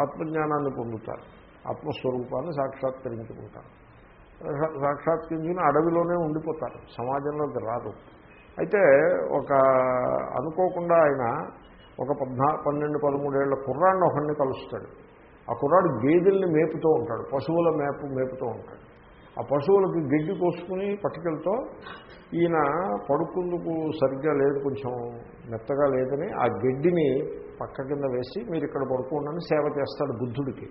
ఆత్మజ్ఞానాన్ని పొందుతారు. ఆత్మస్వరూపాన్ని సాక్షాత్కరించుకుంటారు. సాక్షాత్కరించుకుని అడవిలోనే ఉండిపోతారు. సమాజంలోకి రాదు అయితే ఒక అనుకోకుండా ఆయన ఒక పద్నా పన్నెండు పదమూడేళ్ళ కుర్రాడిని ఒకరిని కలుస్తాడు. ఆ కుర్రాడు గేదెల్ని మేపుతూ ఉంటాడు పశువుల మేపు మేపుతూ ఉంటాడు. ఆ పశువులకి గడ్డి కోసుకుని పట్టుకెళ్తూ ఈయన పడుకుందుకు సరిగ్గా లేదు కొంచెం మెత్తగా లేదని ఆ గడ్డిని పక్క కింద వేసి మీరు ఇక్కడ పడుకోండి సేవ చేస్తాడు బుద్ధుడికి.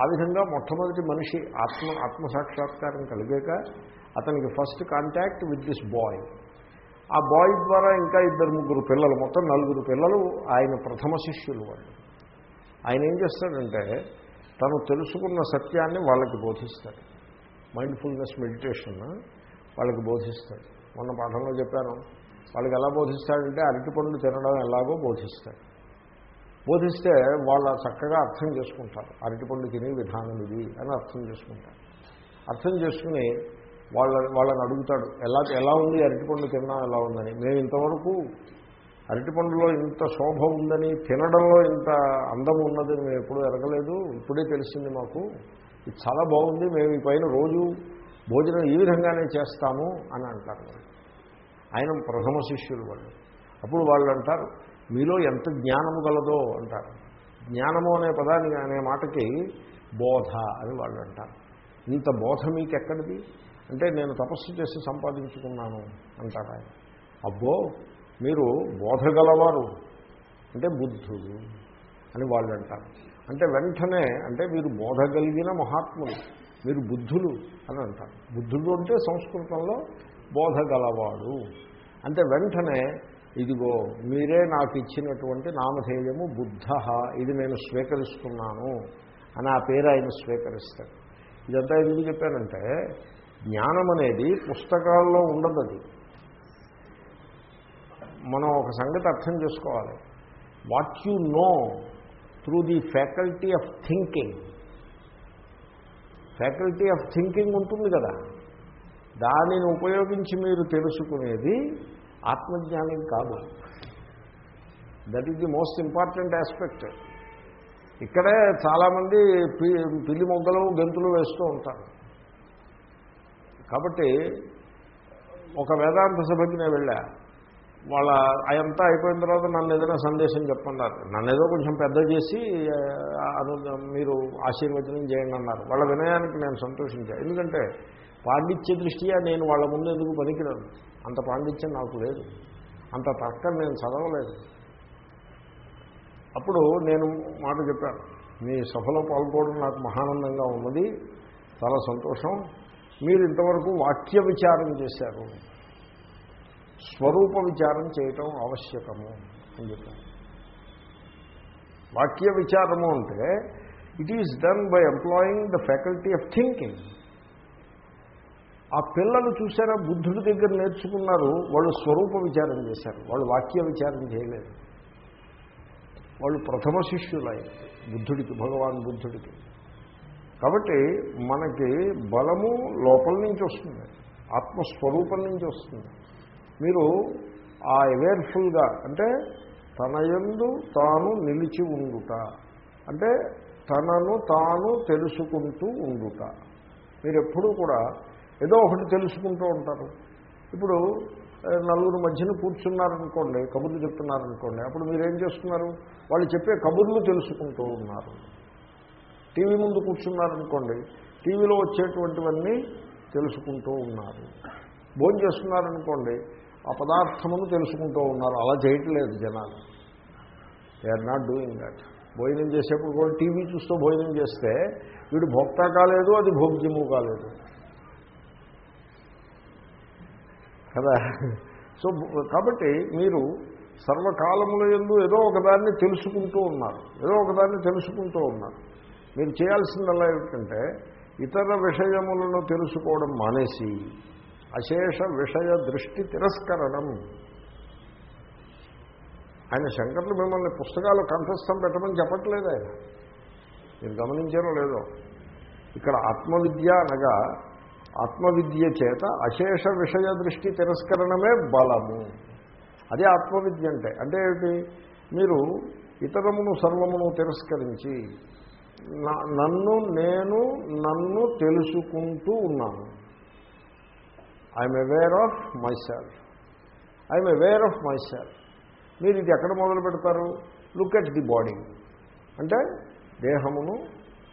ఆ విధంగా మొట్టమొదటి మనిషి ఆత్మ ఆత్మసాక్షాత్కారం కలిగాక అతనికి first contact with this boy. ఆ బాయ్ ద్వారా ఇంకా ఇద్దరు ముగ్గురు పిల్లలు మొత్తం నలుగురు పిల్లలు ఆయన ప్రథమ శిష్యులు వాళ్ళు. ఆయన ఏం చేస్తాడంటే తను తెలుసుకున్న సత్యాన్ని వాళ్ళకి బోధిస్తాడు. మైండ్ఫుల్నెస్ మెడిటేషన్ వాళ్ళకి బోధిస్తాడు. మొన్న పాఠంలో చెప్పాను వాళ్ళకి ఎలా బోధిస్తాడంటే అరటిపండు తినడం ఎలాగో బోధిస్తాడు. బోధిస్తే వాళ్ళ చక్కగా అర్థం చేసుకుంటారు. అరటిపండు తినే విధానం ఇది అని అర్థం చేసుకుంటారు. అర్థం చేసుకుని వాళ్ళ వాళ్ళని అడుగుతాడు ఎలా ఎలా ఉంది అరటిపండు తిన్నాం ఎలా ఉందని? మేము ఇంతవరకు అరటిపండులో ఇంత శోభ ఉందని తినడంలో ఇంత అందం ఉన్నదని మేము ఎప్పుడూ ఎరగలేదు. ఇప్పుడే తెలిసింది మాకు. ఇది చాలా బాగుంది మేము ఈ పైన రోజు భోజనం ఈ విధంగానే చేస్తాము అని అంటారు. ఆయన ప్రథమ శిష్యులు వాళ్ళు. అప్పుడు వాళ్ళు అంటారు మీలో ఎంత జ్ఞానము గలదో అంటారు. జ్ఞానము అనే పదాన్ని అనే మాటకి బోధ అని వాళ్ళు అంటారు. ఇంత బోధ మీకు ఎక్కడిది అంటే నేను తపస్సు చేసి సంపాదించుకున్నాను అంటారు ఆయన. అబ్బో మీరు బోధగలవారు అంటే బుద్ధుడు అని వాళ్ళు అంటారు. అంటే వెంటనే అంటే మీరు బోధగలిగిన మహాత్ములు మీరు బుద్ధులు అని అంటారు. బుద్ధుడు అంటే సంస్కృతంలో బోధగలవాడు. అంటే వెంటనే ఇదిగో మీరే నాకు ఇచ్చినటువంటి నామధేయము బుద్ధ ఇది నేను స్వీకరిస్తున్నాను అని ఆ పేరు ఆయన స్వీకరిస్తాడు ఇదంతా ఎందుకు చెప్పానంటే జ్ఞానం అనేది పుస్తకాల్లో ఉండదు అది మనం ఒక సంగతి అర్థం చేసుకోవాలి. What you know through the faculty of thinking faculty of thinking ఉంటుంది కదా. దానిని ఉపయోగించి మీరు తెలుసుకునేది ఆత్మజ్ఞానం కాదు. That is the most important aspect ఇక్కడే చాలామంది పిల్లి మొగ్గలు గెంతులు వేస్తూ ఉంటారు. కాబట్టి ఒక వేదాంత సభకి నేను వెళ్ళా. వాళ్ళ అదంతా అయిపోయిన తర్వాత నన్ను ఏదైనా సందేశం చెప్పన్నారు నన్ను ఏదో కొంచెం పెద్ద చేసి అను మీరు ఆశీర్వచనం చేయండి అన్నారు. వాళ్ళ వినయానికి నేను సంతోషించాను ఎందుకంటే పాండిత్య దృష్ట్యా నేను వాళ్ళ ముందు ఎందుకు పనికిరాను? అంత పాండిత్యం నాకు లేదు. అంత తక్క నేను చదవలేదు. అప్పుడు నేను మాట చెప్పాను. మీ సభలో పాల్గొనడం నాకు మహానందంగా ఉన్నది. చాలా సంతోషం. మీరు ఇంతవరకు వాక్య విచారం చేశారు. స్వరూప విచారం చేయటం ఆవశ్యకము అని వాక్య విచారము అంటే it is done by employing the faculty of thinking ఆ పిల్లలు చూసారా బుద్ధుడి దగ్గర నేర్చుకున్నారు వాళ్ళు స్వరూప విచారం చేశారు. వాళ్ళు వాక్య విచారం చేయలేదు. వాళ్ళు ప్రథమ శిష్యులై బుద్ధుడికి భగవాన్ బుద్ధుడికి. కాబట్టి మనకి బలము లోపల నుంచి వస్తుంది. ఆత్మస్వరూపం నుంచి వస్తుంది. మీరు ఆ అవేర్ఫుల్గా అంటే తన యందు తాను నిలిచి ఉండుట. అంటే తనను తాను తెలుసుకుంటూ ఉండుట. మీరు ఎప్పుడూ కూడా ఏదో ఒకటి తెలుసుకుంటూ ఉంటారు. ఇప్పుడు నలుగురు మధ్యన కూర్చున్నారనుకోండి కబుర్లు చెప్తున్నారనుకోండి అప్పుడు మీరేం చేస్తున్నారు? వాళ్ళు చెప్పే కబుర్లు తెలుసుకుంటూ ఉన్నారు. టీవీ ముందు కూర్చున్నారనుకోండి టీవీలో వచ్చేటువంటివన్నీ తెలుసుకుంటూ ఉన్నారు. భోజనం చేస్తున్నారనుకోండి ఆ పదార్థమును తెలుసుకుంటూ ఉన్నారు. అలా చేయట్లేదు జనాలు. They are not doing that భోజనం చేసేప్పుడు కూడా టీవీ చూస్తూ భోజనం చేస్తే వీడు భోక్తా కాలేదు అది భోగ్యము కాలేదు. కదా? సో కాబట్టి మీరు సర్వకాలముల ఎందు ఏదో ఒకదాన్ని తెలుసుకుంటూ ఉన్నారు. ఏదో ఒకదాన్ని తెలుసుకుంటూ ఉన్నారు. మీరు చేయాల్సిందల్లా ఏమిటంటే ఇతర విషయములను తెలుసుకోవడం మానేసి అశేష విషయ దృష్టి తిరస్కరణం. ఆయన శంకర్లు మిమ్మల్ని పుస్తకాలు కంఠస్థం పెట్టమని చెప్పట్లేదు ఆయన. మీరు గమనించారో లేదో. ఇక్కడ ఆత్మవిద్య అనగా ఆత్మవిద్య చేత అశేష విషయ దృష్టి తిరస్కరణమే బలము. అదే ఆత్మవిద్య అంటే అంటే ఏమిటి? మీరు ఇతరమును సర్వమును తిరస్కరించి నన్ను నేను నన్ను తెలుసుకుంటూ ఉన్నాను. I'm aware of myself I'm aware of myself మీరు ఇది ఎక్కడ మొదలు పెడతారు? లుక్ ఎట్ ది బాడీ అంటే దేహమును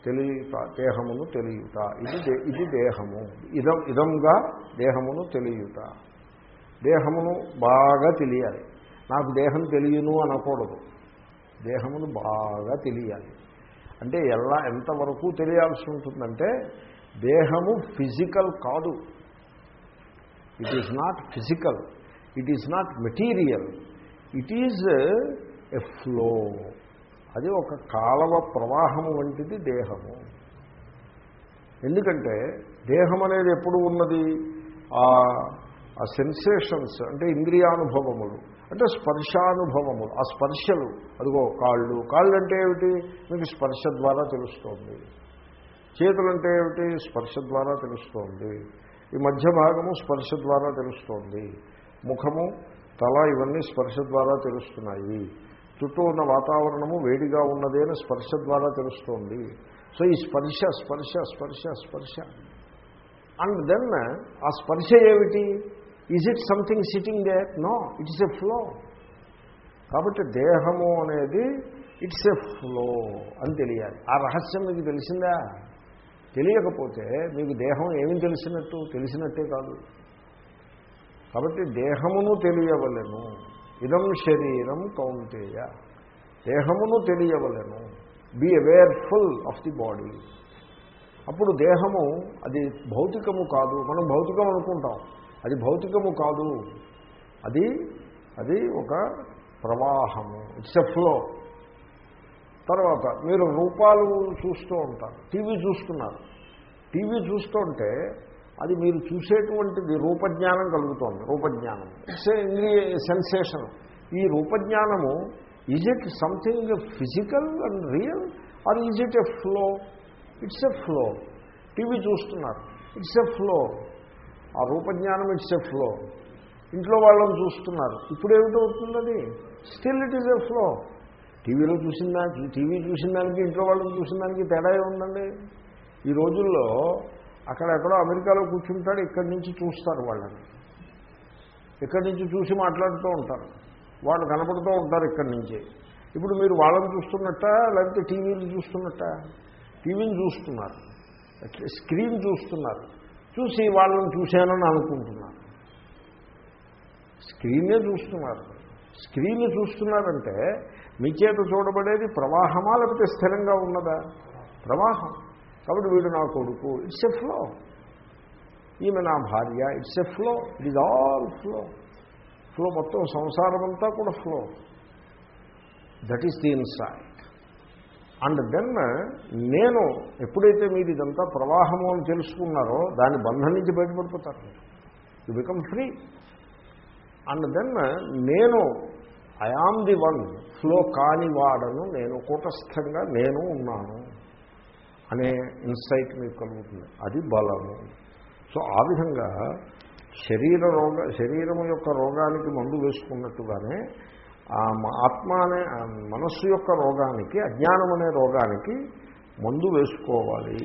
తెలియట దేహమును తెలియట ఇది ఇది దేహము. ఇదం ఇదంగా దేహమును తెలియట దేహమును బాగా తెలియాలి. నాకు దేహం తెలియను అనకూడదు. దేహమును బాగా తెలియాలి. అంటే ఎలా ఎంతవరకు తెలియాల్సి ఉంటుందంటే దేహము ఫిజికల్ కాదు. It is not physical it is not material it is a flow అది ఒక కాలవ ప్రవాహము వంటిది దేహము. ఎందుకంటే దేహం అనేది ఎప్పుడు ఉన్నది? ఆ సెన్సేషన్స్ అంటే ఇంద్రియానుభవములు. అంటే స్పర్శానుభవములు ఆ స్పర్శలు. అదిగో కాళ్ళు. కాళ్ళు అంటే ఏమిటి? మీకు స్పర్శ ద్వారా తెలుస్తోంది. చేతులు అంటే ఏమిటి? స్పర్శ ద్వారా తెలుస్తోంది. ఈ మధ్య భాగము స్పర్శ ద్వారా తెలుస్తోంది. ముఖము తల ఇవన్నీ స్పర్శ ద్వారా తెలుస్తున్నాయి. చుట్టూ ఉన్న వాతావరణము వేడిగా ఉన్నది అని స్పర్శ ద్వారా తెలుస్తోంది. సో ఈ స్పర్శ స్పర్శ స్పర్శ స్పర్శ. అండ్ దెన్ ఆ స్పర్శ ఏమిటి? Is it something sitting there no it's a flow కాబట్టి దేహము అనేది ఇట్స్ ఎ ఫ్లో అని తెలియాలి. ఆ రహస్యం మీకు తెలిసిందా? తెలియకపోతే మీకు దేహం ఏమి తెలిసినట్టు? తెలిసినట్టే కాదు. కాబట్టి దేహమును తెలియవలను. ఇదం శరీరం కౌంటేయ దేహమును తెలియవలను. Be awareful of the body అప్పుడు దేహము అది భౌతికము కాదు. మనం భౌతికం అనుకుంటాం. అది భౌతికము కాదు. అది అది ఒక ప్రవాహము. ఇట్స్ ఎ ఫ్లో తర్వాత మీరు రూపాలు చూస్తూ ఉంటారు. టీవీ చూస్తున్నారు. టీవీ చూస్తుంటే అది మీరు చూసేటువంటిది రూపజ్ఞానం కలుగుతోంది. రూపజ్ఞానం. ఇట్స్ ఇంద్రియ సెన్సేషన్ ఈ రూపజ్ఞానము is it something physical and real or is it a flow it's a flow TV చూస్తున్నారు. ఇట్స్ ఎ ఫ్లో ఆ రూపజ్ఞానం ఇట్స్ ఎ ఫ్లో. ఇంట్లో వాళ్ళని చూస్తున్నారు. ఇప్పుడు ఏమిటవుతుంది అది still it is a flow టీవీలో చూసిన దానికి టీవీ చూసిన దానికి ఇంట్లో వాళ్ళని చూసిన దానికి తేడా ఉందండి ఈ రోజుల్లో అక్కడ ఎక్కడో అమెరికాలో కూర్చుంటాడు ఇక్కడి నుంచి చూస్తారు వాళ్ళని. ఇక్కడి నుంచి చూసి మాట్లాడుతూ ఉంటారు. వాళ్ళు కనపడుతూ ఉంటారు ఇక్కడి నుంచి. ఇప్పుడు మీరు వాళ్ళని చూస్తున్నట్ట లేకపోతే టీవీని చూస్తున్నట్ట? టీవీని చూస్తున్నారు. స్క్రీన్ చూస్తున్నారు. చూసి వాళ్ళని చూశానని అనుకుంటున్నారు. స్క్రీన్నే చూస్తున్నారు. స్క్రీన్ చూస్తున్నారంటే మీ చేత చూడబడేది ప్రవాహమా లేకపోతే స్థిరంగా ఉన్నదా? ప్రవాహం. కాబట్టి వీడు నా కొడుకు. ఇట్స్ ఎ ఫ్లో ఈమె నా భార్య. It's a flow it is all flow flow మొత్తం సంసారం అంతా కూడా flow that is the insight and then నేను ఎప్పుడైతే మీరు ఇదంతా ప్రవాహము అని తెలుసుకున్నారో దాని బంధం నుంచి బయటపడిపోతారు. You become free and then నేను I am the one flow కాని వాడను నేను కూటస్థంగా నేను ఉన్నాను అనే ఇన్సైట్ మీకు కలుగుతుంది. అది బలము. సో ఆ విధంగా శరీర రోగ శరీరము యొక్క రోగానికి మందు వేసుకున్నట్టుగానే ఆత్మ అనే మనస్సు యొక్క రోగానికి అజ్ఞానం అనే రోగానికి మందు వేసుకోవాలి.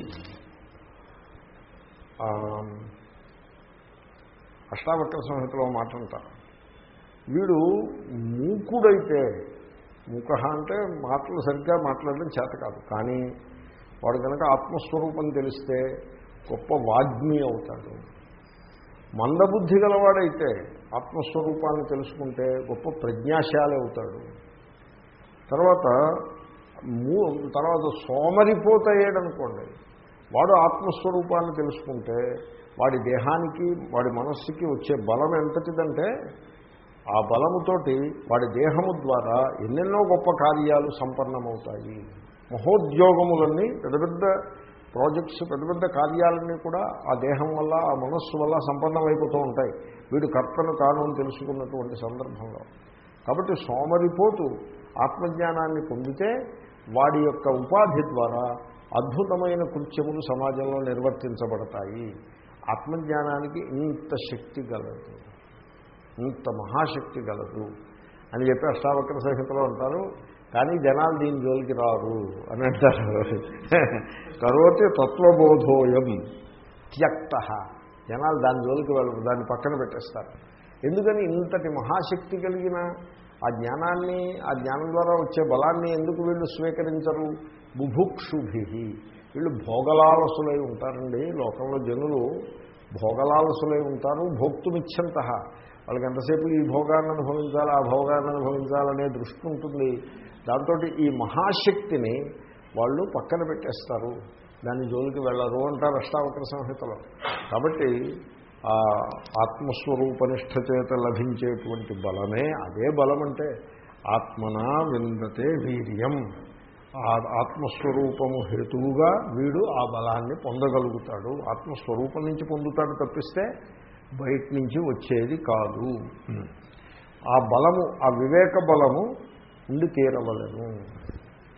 అష్టావక్ర సంహితలో మాట అంటారు వీడు మూకుడైతే మూక అంటే మాటలు సరిగ్గా మాట్లాడడం చేత కాదు. కానీ వాడు కనుక ఆత్మస్వరూపం తెలిస్తే గొప్ప వాగ్మి అవుతాడు. మందబుద్ధి గలవాడైతే ఆత్మస్వరూపాన్ని తెలుసుకుంటే గొప్ప ప్రజ్ఞాశాలి అవుతాడు. తర్వాత మూ తర్వాత సోమరిపోతయ్యాడనుకోండి వాడు ఆత్మస్వరూపాన్ని తెలుసుకుంటే వాడి దేహానికి వాడి మనస్సుకి వచ్చే బలం ఎంతటిదంటే ఆ బలముతోటి వాడి దేహము ద్వారా ఎన్నెన్నో గొప్ప కార్యాలు సంపన్నమవుతాయి. మహోద్యోగములన్నీ పెద్ద పెద్ద ప్రాజెక్ట్స్ పెద్ద పెద్ద కార్యాలన్నీ కూడా ఆ దేహం వల్ల ఆ మనస్సు వల్ల సంపన్నమైపోతూ ఉంటాయి. వీడు కర్తను కాను అని తెలుసుకున్నటువంటి సందర్భంలో. కాబట్టి సోమరిపోతూ ఆత్మజ్ఞానాన్ని పొందితే వాడి యొక్క ఉపాధి ద్వారా అద్భుతమైన కృత్యములు సమాజంలో నిర్వర్తించబడతాయి. ఆత్మజ్ఞానానికి ఇంత శక్తి గలదు. ఇంత మహాశక్తి గలదు అని చెప్పి అష్టావక్ర సంహితలో అంటారు. కానీ జనాలు దీని జోలికి రారు అని అంటారు. కరోతి తత్వబోధోయం త్యక్త. జనాలు దాని జోలికి వెళ్ళరు దాన్ని పక్కన పెట్టేస్తారు. ఎందుకని ఇంతటి మహాశక్తి కలిగిన ఆ జ్ఞానాన్ని ఆ జ్ఞానం ద్వారా వచ్చే బలాన్ని ఎందుకు వీళ్ళు స్వీకరించరు? బుభుక్షుభి. వీళ్ళు భోగలాలసులై ఉంటారండి. లోకంలో జనులు భోగలాలసులై ఉంటారు భోక్తుమిచ్చంత వాళ్ళకి ఎంతసేపు ఈ భోగాన్ని అనుభవించాలి ఆ భోగాన్ని అనుభవించాలనే దృష్టి ఉంటుంది. దాంతో ఈ మహాశక్తిని వాళ్ళు పక్కన పెట్టేస్తారు. దాని జోలికి వెళ్ళరు అంటారు అష్టావక్ర సంహితలో. కాబట్టి ఆ ఆత్మస్వరూపనిష్ట చేత లభించేటువంటి బలమే అదే బలం అంటే ఆత్మనా విందతే వీర్యం. ఆ ఆత్మస్వరూపము హేతువుగా వీడు ఆ బలాన్ని పొందగలుగుతాడు. ఆత్మస్వరూపం నుంచి పొందుతాడు తప్పిస్తే బయట నుంచి వచ్చేది కాదు. ఆ బలము ఆ వివేక బలము ఉండి తీరవలను.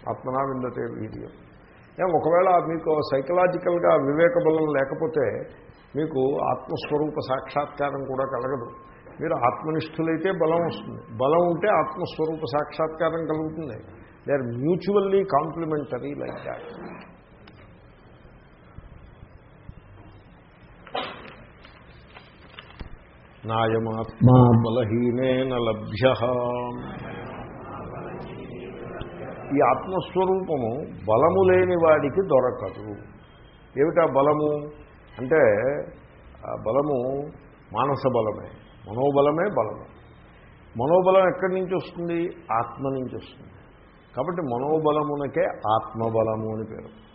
ఆత్మనా విందతే వీర్యం. ఏం ఒకవేళ మీకు సైకలాజికల్గా వివేక బలం లేకపోతే మీకు ఆత్మస్వరూప సాక్షాత్కారం కూడా కలగదు. మీరు ఆత్మనిష్ఠులైతే బలం వస్తుంది. బలం ఉంటే ఆత్మస్వరూప సాక్షాత్కారం కలుగుతుంది. They are mutually complementary like that నాయమాత్మా బలహీనేన లభ్య. ఈ ఆత్మస్వరూపము బలము లేని వాడికి దొరకదు. ఏమిటా బలము? అంటే ఆ బలము మానస బలమే మనోబలమే బలము. మనోబలం ఎక్కడి నుంచి వస్తుంది? ఆత్మ నుంచి వస్తుంది. కాబట్టి మనోబలమునకే ఆత్మబలము అని పేరు.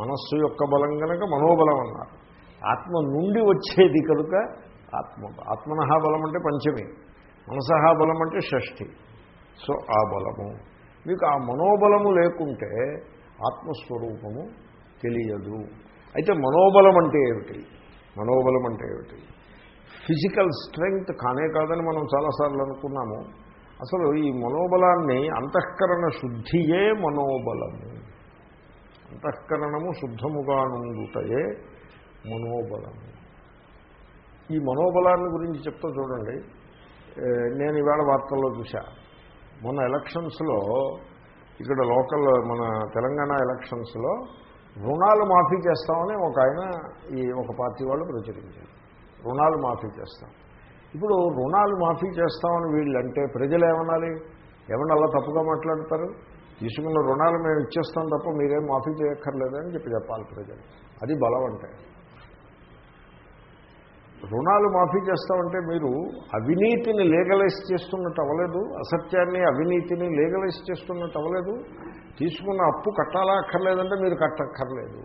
మనస్సు యొక్క బలం కనుక మనోబలం అన్నారు. ఆత్మ నుండి వచ్చేది కనుక ఆత్మ ఆత్మన బలం అంటే పంచమి మనసహా బలం అంటే షష్ఠి. సో ఆ బలము. మీకు ఆ మనోబలము లేకుంటే ఆత్మస్వరూపము తెలియదు. అయితే మనోబలం అంటే ఏమిటి? మనోబలం అంటే ఏమిటి? ఫిజికల్ స్ట్రెంగ్త్ కానే కాదని మనం చాలాసార్లు అనుకున్నాము. అసలు ఈ మనోబలాన్ని అంతఃకరణ శుద్ధియే మనోబలము. అంతఃకరణము శుద్ధముగా నుండుటయే మనోబలము. ఈ మనోబలాన్ని గురించి చెప్తా చూడండి. నేను ఈవేళ వార్తల్లో చూశా. మొన్న ఎలక్షన్స్లో ఇక్కడ లోకల్ మన తెలంగాణ ఎలక్షన్స్లో రుణాలు మాఫీ చేస్తామని ఒక ఆయన ఈ ఒక పార్టీ వాళ్ళు ప్రచురించారు. రుణాలు మాఫీ చేస్తాం. ఇప్పుడు రుణాలు మాఫీ చేస్తామని వీళ్ళు అంటే ప్రజలు ఏమనాలి? ఏమన్నా అలా తప్పుగా మాట్లాడతారు? తీసుకున్న రుణాలు మేము ఇచ్చేస్తాం తప్ప మీరేం మాఫీ చేయక్కర్లేదని చెప్పి చెప్పాలి ప్రజలు. అది బలం అంటే. రుణాలు మాఫీ చేస్తామంటే మీరు అవినీతిని లీగలైజ్ చేస్తున్నట్టు అవ్వలేదు అసత్యాన్ని అవినీతిని లీగలైజ్ చేస్తున్నట్టు అవ్వలేదు తీసుకున్న అప్పు కట్టాలా అక్కర్లేదంటే మీరు కట్టక్కర్లేదు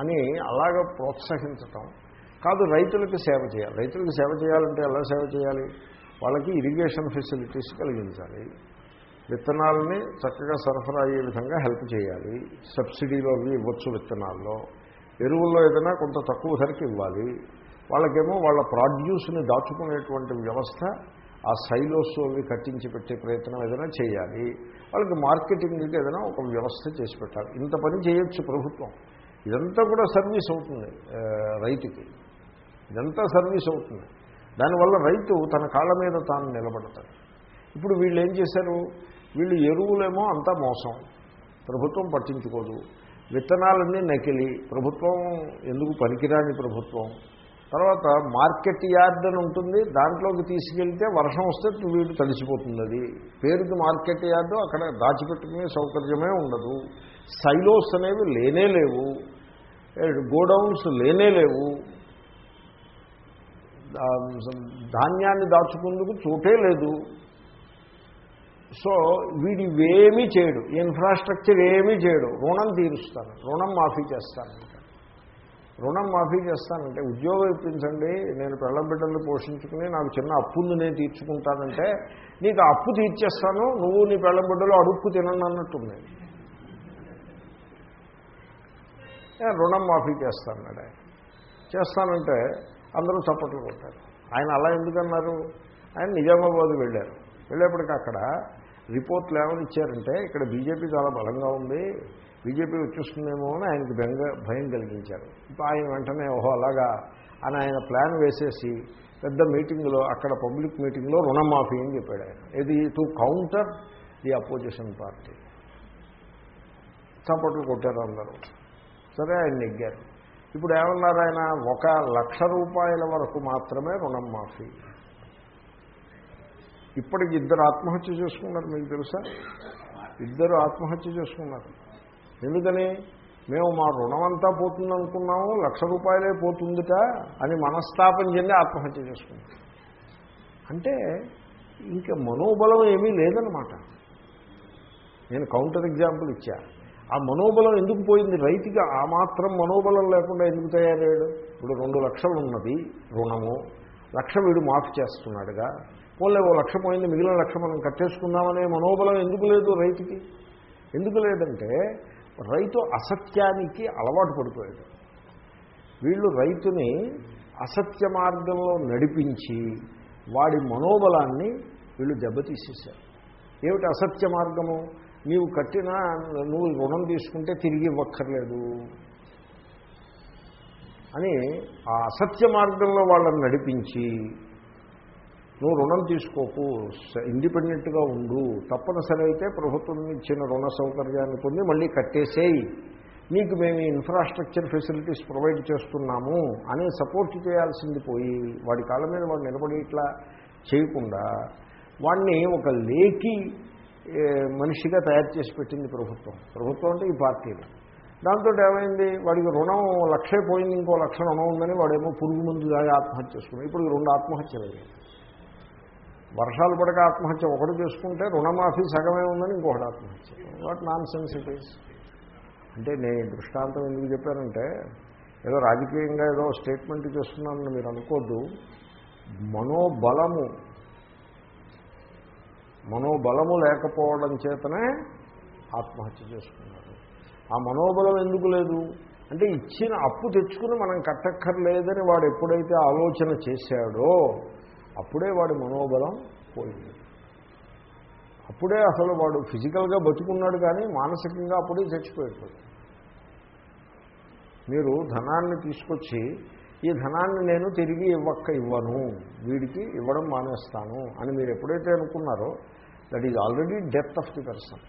అని అలాగ ప్రోత్సహించటం. కాదు రైతులకు సేవ చేయాలి. రైతులకు సేవ చేయాలంటే ఎలా సేవ చేయాలి? వాళ్ళకి ఇరిగేషన్ ఫెసిలిటీస్ కలిగించాలి. విత్తనాలని చక్కగా సరఫరా అయ్యే విధంగా హెల్ప్ చేయాలి. సబ్సిడీలో ఇవ్వచ్చు విత్తనాల్లో. ఎరువుల్లో ఏదైనా కొంత తక్కువ ధరకి ఇవ్వాలి. వాళ్ళకేమో వాళ్ళ ప్రాడ్యూస్ని దాచుకునేటువంటి వ్యవస్థ ఆ సైలోస్ అవి కట్టించి పెట్టే ప్రయత్నం ఏదైనా చేయాలి. వాళ్ళకి మార్కెటింగ్కి ఏదైనా ఒక వ్యవస్థ చేసి పెట్టాలి. ఇంత పని చేయొచ్చు ప్రభుత్వం. ఇదంతా కూడా సర్వీస్ అవుతుంది రైతుకి. ఇదంతా సర్వీస్ అవుతుంది. దానివల్ల రైతు తన కాళ్ళ మీద తాను నిలబడతాడు. ఇప్పుడు వీళ్ళు ఏం చేశారు? వీళ్ళు ఎరువులేమో అంతా మోసం. ప్రభుత్వం పట్టించుకోదు. విత్తనాలన్నీ నకిలి. ప్రభుత్వం ఎందుకు పనికిరాని ప్రభుత్వం? తర్వాత మార్కెట్ యార్డ్ అని ఉంటుంది దాంట్లోకి తీసుకెళ్తే వర్షం వస్తే వీడు తడిసిపోతుంది అది. పేరుకి మార్కెట్ యార్డు అక్కడ దాచిపెట్టుకునే సౌకర్యమే ఉండదు. సైలోస్ అనేవి లేనే లేవు. గోడౌన్స్ లేనే లేవు. ధాన్యాన్ని దాచుకుందుకు చోటే లేదు. సో వీడి ఇవేమీ చేయడు ఇన్ఫ్రాస్ట్రక్చర్ ఏమీ చేయడు. రుణం తీరుస్తాను రుణం మాఫీ చేస్తాను రుణం మాఫీ చేస్తానంటే ఉద్యోగం ఇప్పించండి నేను పెళ్ళం బిడ్డలు పోషించుకుని నాకు చిన్న అప్పుంది నేను తీర్చుకుంటానంటే నీకు అప్పు తీర్చేస్తాను నువ్వు నీ పెళ్ళం బిడ్డలు అడుక్కు తినను అన్నట్టుంది. రుణం మాఫీ చేస్తానన్నాడు ఆయన చేస్తానంటే అందరూ చప్పట్లు కొట్టారు. ఆయన అలా ఎందుకన్నారు? ఆయన నిజామాబాద్ వెళ్ళారు. వెళ్ళేప్పటికి అక్కడ రిపోర్ట్లు ఏమని ఇచ్చారంటే ఇక్కడ బీజేపీ చాలా బలంగా ఉంది బీజేపీ వచ్చేస్తుందేమో అని ఆయనకి బెంగ భయం కలిగించారు. ఇప్పుడు ఆయన వెంటనే ఓహో అలాగా అని ఆయన ప్లాన్ వేసేసి పెద్ద మీటింగ్లో అక్కడ పబ్లిక్ మీటింగ్లో రుణమాఫీ అని చెప్పాడు ఆయన. ఇది to counter the opposition party. చప్పట్లు కొట్టారు అందరూ. సరే ఆయన నెగ్గారు. ఇప్పుడు ఏమన్నారు ఆయన? ఒక లక్ష రూపాయల వరకు మాత్రమే రుణం మాఫీ. ఇప్పటికి ఇద్దరు ఆత్మహత్య చేసుకున్నారు మీకు తెలుసా? ఇద్దరు ఆత్మహత్య చేసుకున్నారు. ఎందుకని? మేము మా రుణం అంతా పోతుంది అనుకున్నాము లక్ష రూపాయలే పోతుందిట అని మనస్తాపం చెంది ఆత్మహత్య చేసుకుంటాం అంటే ఇంకా మనోబలం ఏమీ లేదనమాట నేను కౌంటర్ ఎగ్జాంపుల్ ఇచ్చా. ఆ మనోబలం ఎందుకు పోయింది? రైతుగా ఆ మాత్రం మనోబలం లేకుండా ఎందుకు తయారయ్యాడు? ఇప్పుడు రెండు లక్షలు ఉన్నది రుణము. లక్ష వీడు మాఫీ చేస్తున్నాడుగా. పోలే ఓ లక్ష పోయింది మిగిలిన లక్ష మనం కట్టేసుకుందామనే మనోబలం ఎందుకు లేదు రైతుకి? ఎందుకు లేదంటే రైతు అసత్యానికి అలవాటు పడిపోయాడు. వీళ్ళు రైతుని అసత్య మార్గంలో నడిపించి వాడి మనోబలాన్ని వీళ్ళు దెబ్బతీసేశారు. ఏమిటి అసత్య మార్గము? నీవు కట్టిన నువ్వు రుణం తీసుకుంటే తిరిగి ఇవ్వక్కర్లేదు అని ఆ అసత్య మార్గంలో వాళ్ళని నడిపించి నువ్వు రుణం తీసుకోకు. ఇండిపెండెంట్గా ఉండు. తప్పనిసరి అయితే ప్రభుత్వం ఇచ్చిన రుణ సౌకర్యాన్ని పొంది మళ్ళీ కట్టేసేయి. నీకు మేము ఇన్ఫ్రాస్ట్రక్చర్ ఫెసిలిటీస్ ప్రొవైడ్ చేస్తున్నాము అని సపోర్ట్ చేయాల్సింది పోయి వాడి కాళ్ళ మీద వాడు నిలబడి ఇట్లా చేయకుండా వాడిని ఒక లేకి మనిషిగా తయారు చేసి పెట్టింది ప్రభుత్వం. ప్రభుత్వం అంటే ఈ పార్టీలు. దాంతో ఏమైంది? వాడికి రుణం లక్ష పోయింది ఇంకో లక్ష రుణం ఉందని వాడేమో పురుగు ముందు దాగి ఆత్మహత్య చేసుకున్నాడు. ఇప్పుడు రెండు ఆత్మహత్యలు అయ్యాయి వర్షాలు పడక ఆత్మహత్య ఒకటి చేసుకుంటే రుణమాఫీ సగమే ఉందని ఇంకొకటి ఆత్మహత్య. What nonsense it is అంటే నేను దృష్టాంతం ఎందుకు చెప్పానంటే ఏదో రాజకీయంగా ఏదో స్టేట్మెంట్ చేస్తున్నానని మీరు అనుకోద్దు. మనోబలము మనోబలము లేకపోవడం చేతనే ఆత్మహత్య చేసుకున్నారు ఆ మనోబలం ఎందుకు లేదు? అంటే ఇచ్చిన అప్పు తెచ్చుకుని మనం కట్టక్కర్లేదని వాడు ఎప్పుడైతే ఆలోచన చేశాడో అప్పుడే వాడి మనోబలం పోయింది. అప్పుడే అసలు వాడు ఫిజికల్గా బతుకున్నాడు కానీ మానసికంగా అప్పుడే చచ్చిపోయాడు మీరు ధనాన్ని తీసుకొచ్చి ఈ ధనాన్ని నేను తిరిగి ఇవ్వక్క ఇవ్వను వీడికి ఇవ్వడం మానేస్తాను అని మీరు ఎప్పుడైతే అనుకున్నారో that is already death of the person